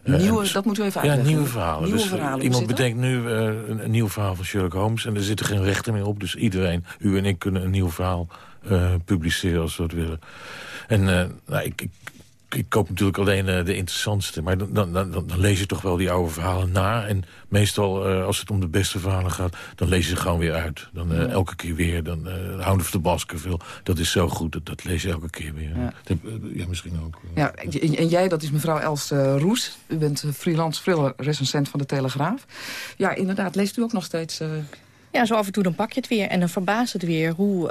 Nieuwe, dat moeten we even uitleggen. Ja, nieuwe verhalen. Nieuwe dus, verhalen. Iemand bedenkt nu uh, een, een, nieuw verhaal van Sherlock Holmes... en er zitten geen rechten meer op. Dus iedereen, u en ik, kunnen een nieuw verhaal publiceren als we dat willen. En nou, ik, ik, ik, koop natuurlijk alleen de interessantste. Maar dan, dan, dan, dan, lees je toch wel die oude verhalen na. En meestal, als het om de beste verhalen gaat... dan lees je ze gewoon weer uit. Dan ja. elke keer weer. Dan uh, Hound of the Baskerville. Dat is zo goed, dat, dat lees je elke keer weer. Ja, dat, ja misschien ook. Ja, en jij, dat is mevrouw Els Roes. U bent freelance thriller recensent van de Telegraaf. Ja, inderdaad, leest u ook nog steeds... Ja, zo af en toe dan pak je het weer. En dan verbaast het weer hoe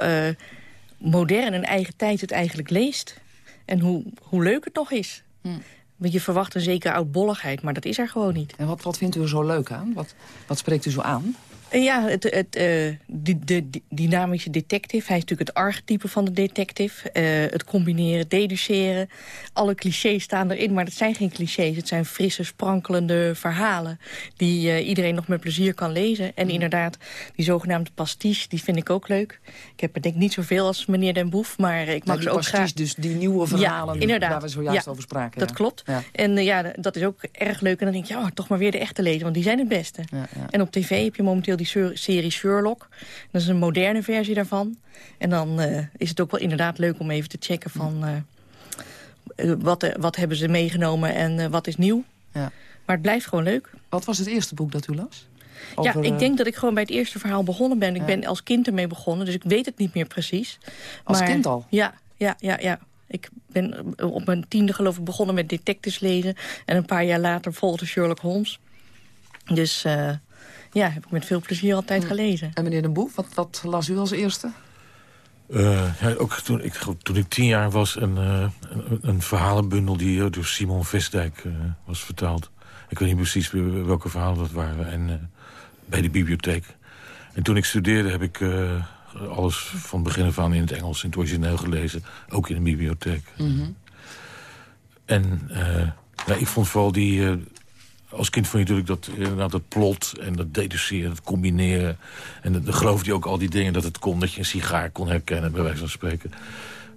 modern en eigen tijd het eigenlijk leest. En hoe, hoe leuk het nog is. Hm. Want je verwacht een zekere oudbolligheid, maar dat is er gewoon niet. En wat, wat vindt u er zo leuk aan? Wat, wat spreekt u zo aan? Ja, het, het, uh, de, de, de, dynamische detective. Hij is natuurlijk het archetype van de detective. Uh, het combineren, deduceren. Alle clichés staan erin, maar het zijn geen clichés. Het zijn frisse, sprankelende verhalen... die uh, iedereen nog met plezier kan lezen. En inderdaad, die zogenaamde pastiche, die vind ik ook leuk. Ik heb er denk ik niet zoveel als meneer Den Boef, maar ik mag ze ook pastiche, graag... dus die nieuwe verhalen ja, inderdaad. waar we zojuist ja, over spraken. Dat ja. klopt. En ja, dat is ook erg leuk. En dan denk je, ja, toch maar weer de echte lezen, want die zijn het beste. En op tv heb je momenteel die serie Sherlock. Dat is een moderne versie daarvan. En dan uh, is het ook wel inderdaad leuk om even te checken van... Uh, wat, uh, wat hebben ze meegenomen en wat is nieuw. Ja. Maar het blijft gewoon leuk. Wat was het eerste boek dat u las? Over, ja, ik denk dat ik gewoon bij het eerste verhaal begonnen ben. Ik ben als kind ermee begonnen, dus ik weet het niet meer precies. Als maar, kind al? Ja, ja, ja, ja. Ik ben op mijn tiende geloof ik begonnen met detectives lezen. En een paar jaar later volgde Sherlock Holmes. Dus uh, ja, heb ik met veel plezier altijd hm. gelezen. En meneer Den Boef, wat, wat las u als eerste? Uh, ja, ook toen ik, toen ik tien jaar was, een, uh, een, een, verhalenbundel die door Simon Vestdijk uh, was vertaald. Ik weet niet precies welke verhalen dat waren. En bij de bibliotheek. En toen ik studeerde heb ik alles van begin af aan in het Engels, in het origineel gelezen. Ook in de bibliotheek. Mm -hmm. En nou, ik vond vooral die als kind vond je natuurlijk dat, inderdaad dat plot en dat deduceren, dat combineren. En dan geloofde je ook al die dingen dat het kon, dat je een sigaar kon herkennen, bij wijze van spreken.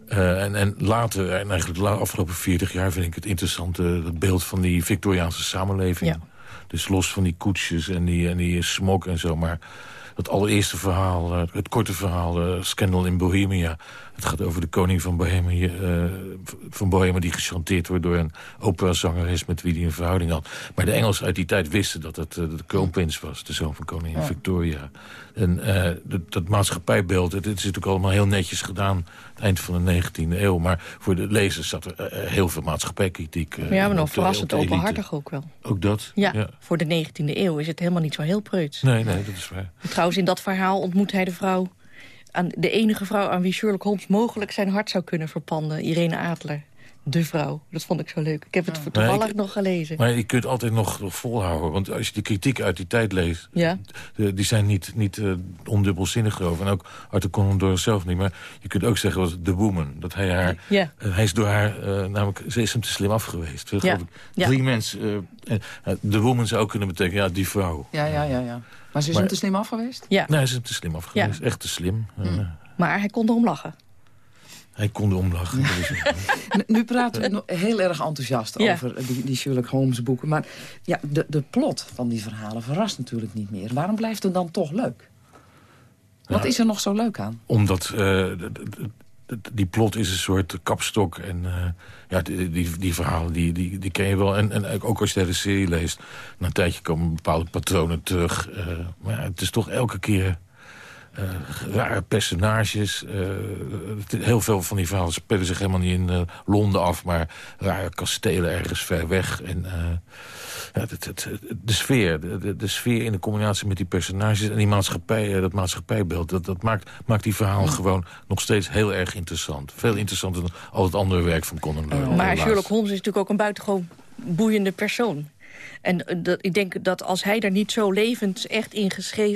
Uh, en, en later, en eigenlijk de afgelopen 40 jaar, vind ik het interessante dat beeld van die Victoriaanse samenleving. Ja. Dus los van die koetsjes en die, en die smok en zo, maar het allereerste verhaal, uh, het korte verhaal, uh, Scandal in Bohemia. Het gaat over de koning van Bohemia, uh, van Bohemia die gechanteerd wordt door een operazangeres met wie hij een verhouding had. Maar de Engelsen uit die tijd wisten dat het de kroonprins was, de zoon van koningin Ja. Victoria. En dat, dat maatschappijbeeld, het, het is natuurlijk allemaal heel netjes gedaan, het eind van de 19e eeuw. Maar voor de lezers zat er heel veel maatschappijkritiek. ja, maar verrassend de elite. openhartig ook wel. Ook dat? Ja, voor de 19e eeuw is het helemaal niet zo heel preuts. Nee, nee, dat is waar. Trouwens, in dat verhaal ontmoet hij de vrouw... Aan, de enige vrouw aan wie Sherlock Holmes mogelijk zijn hart zou kunnen verpanden. Irene Adler. De vrouw. Dat vond ik zo leuk. Ik heb het voor toevallig ik- nog gelezen. Maar je kunt altijd nog, nog volhouden. Want als je de kritiek uit die tijd leest... Ja. de- die zijn niet, niet eh, ondubbelzinnig erover. En ook Arthur Conan Doyle zelf niet. Maar je kunt ook zeggen, was The Woman. Dat hij haar... Ja. eh, hij is door haar... eh, namelijk, ze is hem te slim af geweest. Ja. Drie mensen... The Woman zou ook kunnen betekenen, ja, die vrouw. Ja, ja, ja. ja. Maar ze is Maar- hem te slim af geweest? Ja. Nee, ze is hem te slim af Ja. geweest. Echt te slim. Eh, Maar hij kon erom lachen. hij kon erom lachen. Nu praten we nog heel erg enthousiast Ja. over die, die Sherlock Holmes boeken. Maar ja, de, de plot van die verhalen verrast natuurlijk niet meer. Waarom blijft het dan toch leuk? Wat Ja. is er nog zo leuk aan? Omdat eh, die plot is een soort kapstok. En eh, ja, die, die, die verhalen die, die, die ken je wel. En, en ook als je de serie leest, na een tijdje komen bepaalde patronen terug. Eh, maar ja, het is toch elke keer rare personages. eh, heel veel van die verhalen spelen zich helemaal niet in eh, Londen af... maar rare kastelen ergens ver weg. En eh, ja, het- de sfeer, de, de, de sfeer in de combinatie met die personages... en die maatschappij, eh, dat maatschappijbeeld, dat, dat maakt, maakt die verhalen gewoon nog steeds heel erg interessant. Veel interessanter dan al het andere werk van Conan Doyle. Maar. Sherlock Holmes is natuurlijk ook een buitengewoon boeiende persoon. En eh, dat, ik denk dat als hij daar niet zo levend echt in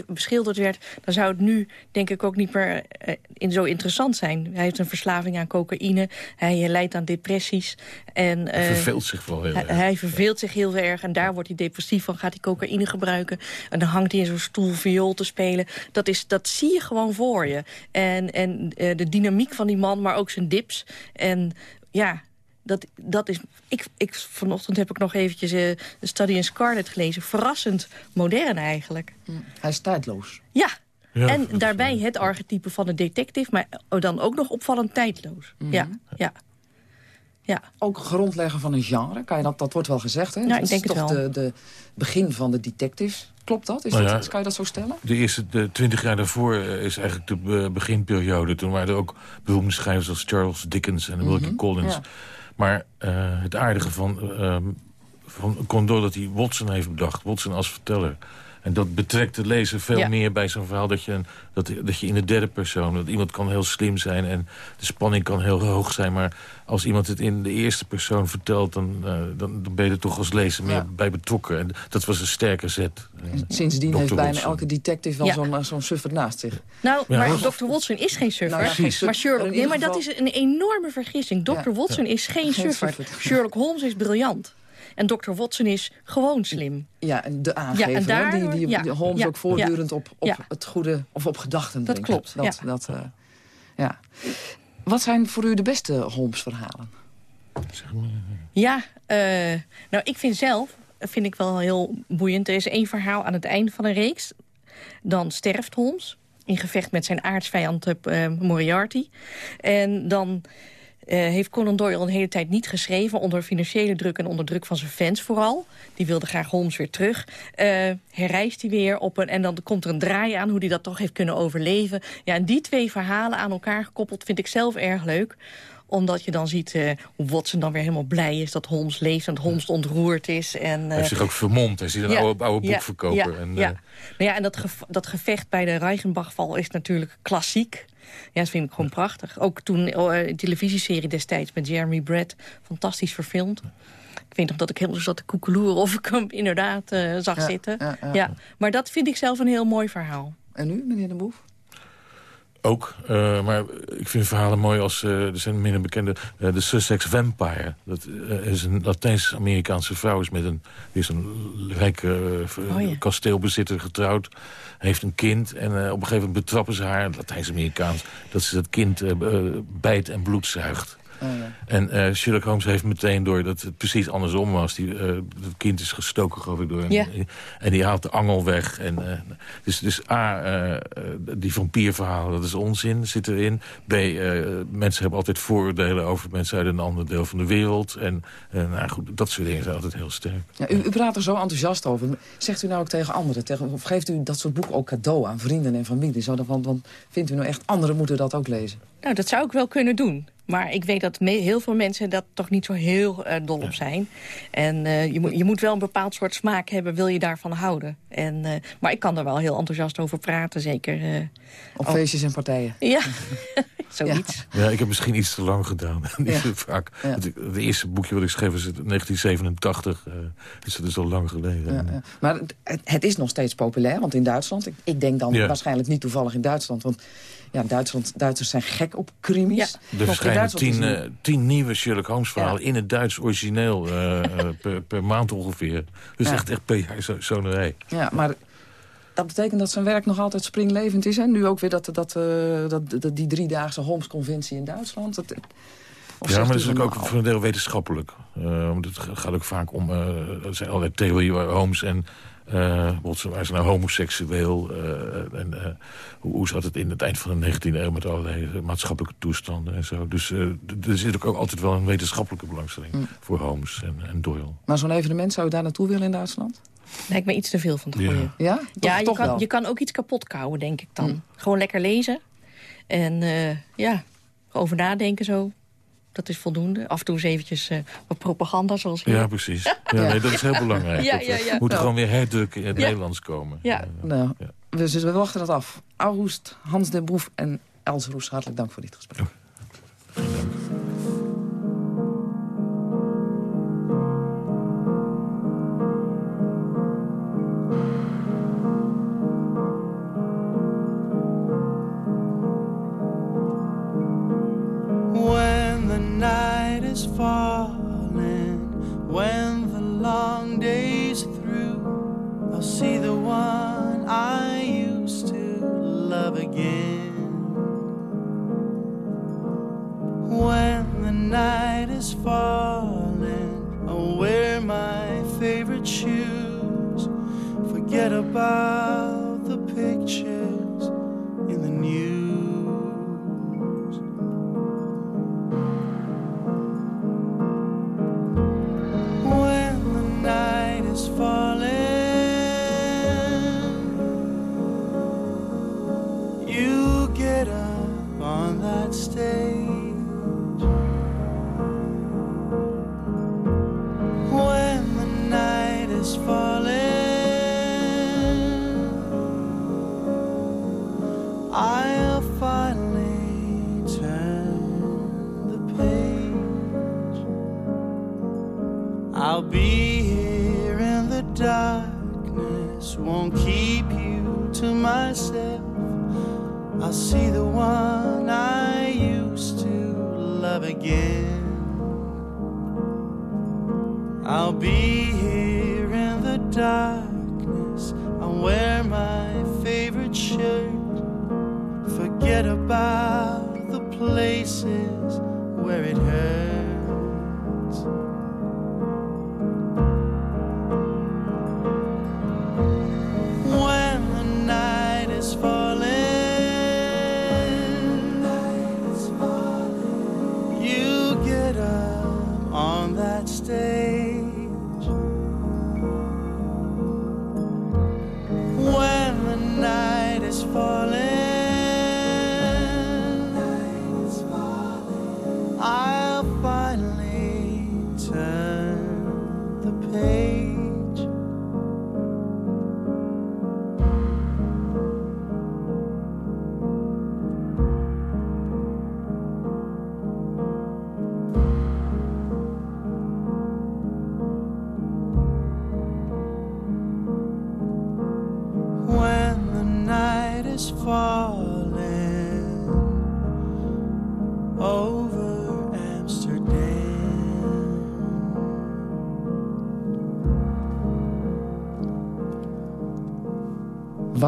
beschilderd werd... dan zou het nu, denk ik, ook niet meer uh, in zo interessant zijn. Hij heeft een verslaving aan cocaïne. Hij uh, lijdt aan depressies. En, hij verveelt zich wel heel hij, erg. Hij verveelt zich heel erg. En daar wordt hij depressief van. Gaat hij cocaïne gebruiken. En dan hangt hij in zo'n stoel viool te spelen. Dat, is, dat zie je gewoon voor je. En, en de dynamiek van die man, maar ook zijn dips. En ja, dat, dat is... Ik, ik, vanochtend heb ik nog eventjes uh, de Study in Scarlet gelezen. Verrassend modern eigenlijk. Hij is tijdloos. Ja. ja en daarbij het archetype van de detective, maar dan ook nog opvallend tijdloos. Mm -hmm. Ja, ja. Ja. Ook grondleggen van een genre, kan je dat, dat wordt wel gezegd, hè? Nou, dat ik denk is toch het wel. de, de begin van de detectives. Klopt dat? Is Nou dat ja, kan je dat zo stellen? De eerste de twintig jaar daarvoor eh, is eigenlijk de eh, beginperiode. Toen waren er ook beroemde schrijvers als Charles Dickens en Wilkie Mhm, Collins. ja. Maar uh, het aardige van, uh, van dat hij Watson heeft bedacht. Watson als verteller. En dat betrekt de lezer veel Ja. meer bij zo'n verhaal... Dat je, een, dat, dat je in de derde persoon... dat iemand kan heel slim zijn en de spanning kan heel hoog zijn... maar als iemand het in de eerste persoon vertelt... dan, uh, dan, dan ben je er toch als lezer meer Ja. bij betrokken. En dat was een sterke zet. Sindsdien Dr. heeft bijna Watson. elke detective wel Ja. zo'n uh, zo'n suffer naast zich. Nou, Ja, maar Dr. Watson is geen suffer. Nou Precies. Maar Sherlock, nee, maar dat is een enorme vergissing. Dr. Ja. Watson is geen, suffer. Sherlock Holmes is briljant. En Dr. Watson is gewoon slim. Ja, en de aangever, Ja, en hè, daardoor- die, die, ja, die Holmes ja, ook voortdurend ja, op, op ja. het goede of op gedachten Dat klopt, Dat, ja. dat, eh, ja. Wat zijn voor u de beste Holmes-verhalen? Ja, eh, nou ik vind zelf, vind ik wel heel boeiend. Er is één verhaal aan het einde van een reeks. Dan sterft Holmes in gevecht met zijn aardsvijand eh, Moriarty. En dan eh, heeft Conan Doyle een hele tijd niet geschreven... onder financiële druk en onder druk van zijn fans vooral. Die wilden graag Holmes weer terug. Eh herrijst hij weer op een... en dan komt er een draai aan hoe hij dat toch heeft kunnen overleven. Ja, en die twee verhalen aan elkaar gekoppeld vind ik zelf erg leuk omdat je dan ziet eh, hoe Watson dan weer helemaal blij is... dat Holmes leeft en dat Holmes ontroerd is. En, Hij heeft zich ook vermomd. Hij is een ja, oude, oude boekverkoper. Ja, en, ja. eh, Nou ja, en dat gevecht bij de Reichenbachval is natuurlijk klassiek. Ja, dat vind ik gewoon prachtig. Ook toen eh, een televisieserie destijds met Jeremy Brett. Fantastisch verfilmd. Ik weet nog dat ik helemaal zat te koekeloeren of ik hem inderdaad eh, zag Ja, zitten. ja, maar dat vind ik zelf een heel mooi verhaal. En u, meneer de Boef? Ook, eh, maar ik vind verhalen mooi als... eh, er zijn minder bekende... eh, de Sussex Vampire. Dat eh, is een Latijns-Amerikaanse vrouw. Is met een, die is een rijke eh, Oh, ja. kasteelbezitter getrouwd. Heeft een kind. En eh, op een gegeven moment betrappen ze haar, Latijns-Amerikaans... dat ze dat kind eh, eh, bijt en bloed zuigt. Oh, ja. En eh, Sherlock Holmes heeft meteen door dat het precies andersom was. Die, eh, het kind is gestoken, geloof ik, door Ja. En die haalt de angel weg. En, eh, dus, dus A, eh, eh, die vampierverhalen, dat is onzin, zit erin. B, eh, mensen hebben altijd vooroordelen over mensen uit een ander deel van de wereld. En eh, nou goed, dat soort dingen zijn altijd heel sterk. Ja, u, u praat er zo enthousiast over. Zegt u nou ook tegen anderen? Tegen, of geeft u dat soort boeken ook cadeau aan vrienden en familie? Zo, dan- want, want vindt u nou echt, anderen moeten dat ook lezen? Nou, dat zou ik wel kunnen doen. Maar ik weet dat heel veel mensen dat toch niet zo heel eh, dol op zijn. En eh, je, moet, je moet wel een bepaald soort smaak hebben, wil je daarvan houden. En, eh, maar ik kan er wel heel enthousiast over praten, zeker. eh. Op feestjes en partijen? Ja, zoiets. Ja, ik heb misschien iets te lang gedaan. Niet Ja. zo vaak. Ja. Het eerste boekje wat ik schreef was in 1987. eh, dus dat is al lang geleden. Ja, ja. Maar het, het is nog steeds populair, want in Duitsland... Ik, ik denk dan Ja. waarschijnlijk niet toevallig in Duitsland... want ja, Duitsland, Duitsers zijn gek op crimies. Ja. Er verschijnen tien, een- eh, tien nieuwe Sherlock Holmes verhalen Ja. in het Duits origineel eh, eh, per, per maand ongeveer. Dus Ja. echt, echt per jaar zo- zo'n rij. Ja, maar dat betekent dat zijn werk nog altijd springlevend is. En nu ook weer dat, dat, eh, dat, dat die driedaagse Holmes-conventie in Duitsland. Dat, of ja, maar dat is ook nou, voor een deel wetenschappelijk. Eh, want het gaat ook vaak om... zijn allerlei theorieën waar Holmes en... eh Watson waren ze nou homoseksueel? eh, en eh, hoe, hoe zat het in het eind van de 19e eeuw... met allerlei maatschappelijke toestanden en zo. Dus eh, er zit ook altijd wel een wetenschappelijke belangstelling... Mm. voor Holmes en, en Doyle. Maar zo'n evenement zou je daar naartoe willen in Duitsland? Lijkt me iets te veel van te Ja. gooien. Ja? Toch, ja, je toch kan, wel? je kan ook iets kapot kouwen, denk ik dan. Mm. Gewoon lekker lezen. En eh, ja, over nadenken zo. Dat is voldoende. Af en toe eens eventjes eh, wat propaganda, zoals hier. Ja, precies. Ja, Nee, dat is heel belangrijk. Ja, Dat ja, we moeten Nou. gewoon weer herdrukken in het Ja. Nederlands komen. Ja. Nou, Ja. we, we wachten het af. August, Hans den Boef en Els Roes, hartelijk dank voor dit gesprek. Forget about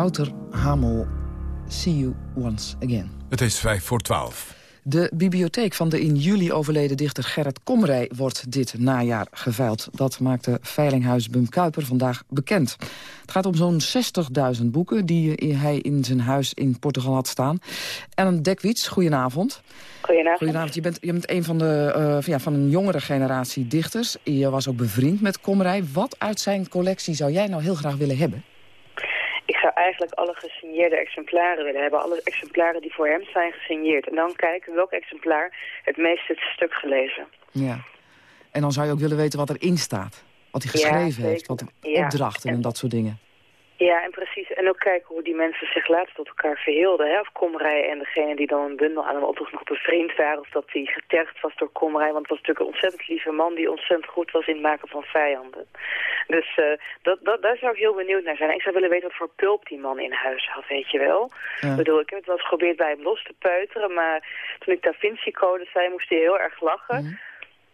Wouter Hamel, see you once again. Het is vijf voor twaalf. De bibliotheek van de in juli overleden dichter Gerrit Komrij wordt dit najaar geveild. Dat maakte Veilinghuis Bum Kuiper vandaag bekend. Het gaat om zo'n 60.000 boeken die hij in zijn huis in Portugal had staan. Ellen Dekwits, goedenavond. Goedenavond. Goedenavond. Je bent, je bent een van, de, eh, ja, van een jongere generatie dichters. Je was ook bevriend met Komrij. Wat uit zijn collectie zou jij nou heel graag willen hebben? Ik zou eigenlijk alle gesigneerde exemplaren willen hebben. Alle exemplaren die voor hem zijn gesigneerd. En dan kijken welk exemplaar het meest het stuk gelezen. Ja. En dan zou je ook willen weten wat erin staat. Wat hij geschreven Ja, heeft, wat opdrachten en dat soort dingen. Ja, en precies. En ook kijken hoe die mensen zich later tot elkaar verhielden. Hè? Of Komrij en degene die dan een bundel aan hem opdroeg nog bevriend waren. Of dat hij getergd was door Komrij. Want het was natuurlijk een ontzettend lieve man die ontzettend goed was in het maken van vijanden. Dus eh, dat, dat, daar zou ik heel benieuwd naar zijn. Ik zou willen weten wat voor pulp die man in huis had, weet je wel. Ja. Ik bedoel, ik heb het wel eens geprobeerd bij hem los te peuteren. Maar toen ik Da Vinci Code zei, moest hij heel erg lachen.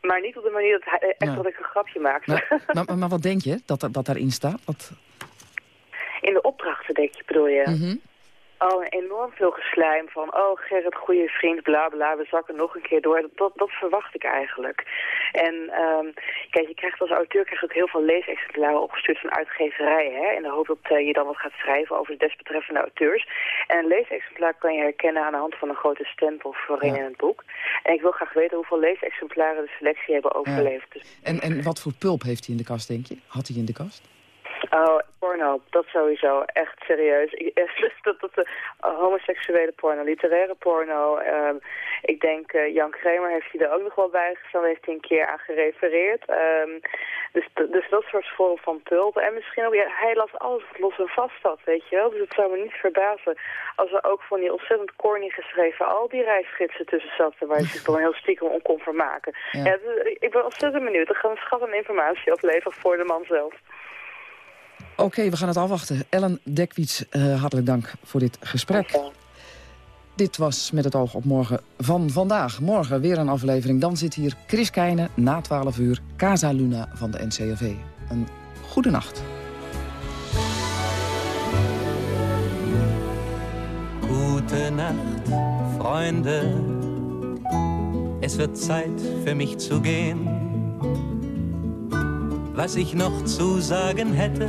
Maar niet op de manier dat hij echt Mhm. Ja. dat ik een grapje maakte. Maar, maar, maar, maar wat denk je dat, dat daarin staat? Wat, de opdrachten, denk je, bedoel je? Oh, enorm veel geslijm van, oh Gerrit, goede vriend, bla bla, we zakken nog een keer door. Dat, dat, verwacht ik eigenlijk. En ehm, kijk, je krijgt als auteur krijg ook heel veel leesexemplaren opgestuurd van uitgeverijen, hè, in de hoop dat eh, je dan wat gaat schrijven over de desbetreffende auteurs. En een leesexemplaar kan je herkennen aan de hand van een grote stempel voorin Ja. in het boek. En ik wil graag weten hoeveel leesexemplaren de selectie hebben overleefd. Dus en, en wat voor pulp heeft hij in de kast, denk je? Had hij in de kast? Oh, porno, dat sowieso. Echt serieus. Ik, dat, dat, de homoseksuele porno, literaire porno. ehm, ik denk, eh, Jan Kramer heeft hij er ook nog wel bij gestaan. heeft hij een keer aan gerefereerd. Ehm, dus, dus dat soort vorm van pulp. En misschien ook, ja, hij las alles wat los en vast had, weet je wel. Dus het zou me niet verbazen als er ook van die ontzettend corny geschreven al die reisgidsen tussen zaten... waar je zich dan heel stiekem om kon vermaken. Ja. Ja. dus ik ben ontzettend benieuwd. Er gaat een schat aan informatie opleveren voor de man zelf. Oké, we gaan het afwachten. Ellen Dekwits, eh, hartelijk dank voor dit gesprek. Dit was met het oog op morgen van vandaag. Morgen weer een aflevering. Dan zit hier Chris Keijnen na 12 uur. Casa Luna van de NCRV. Een goede nacht. Gute Nacht, Freunde. Es wird Zeit für mich zu gehen. Was ich noch zu sagen hätte,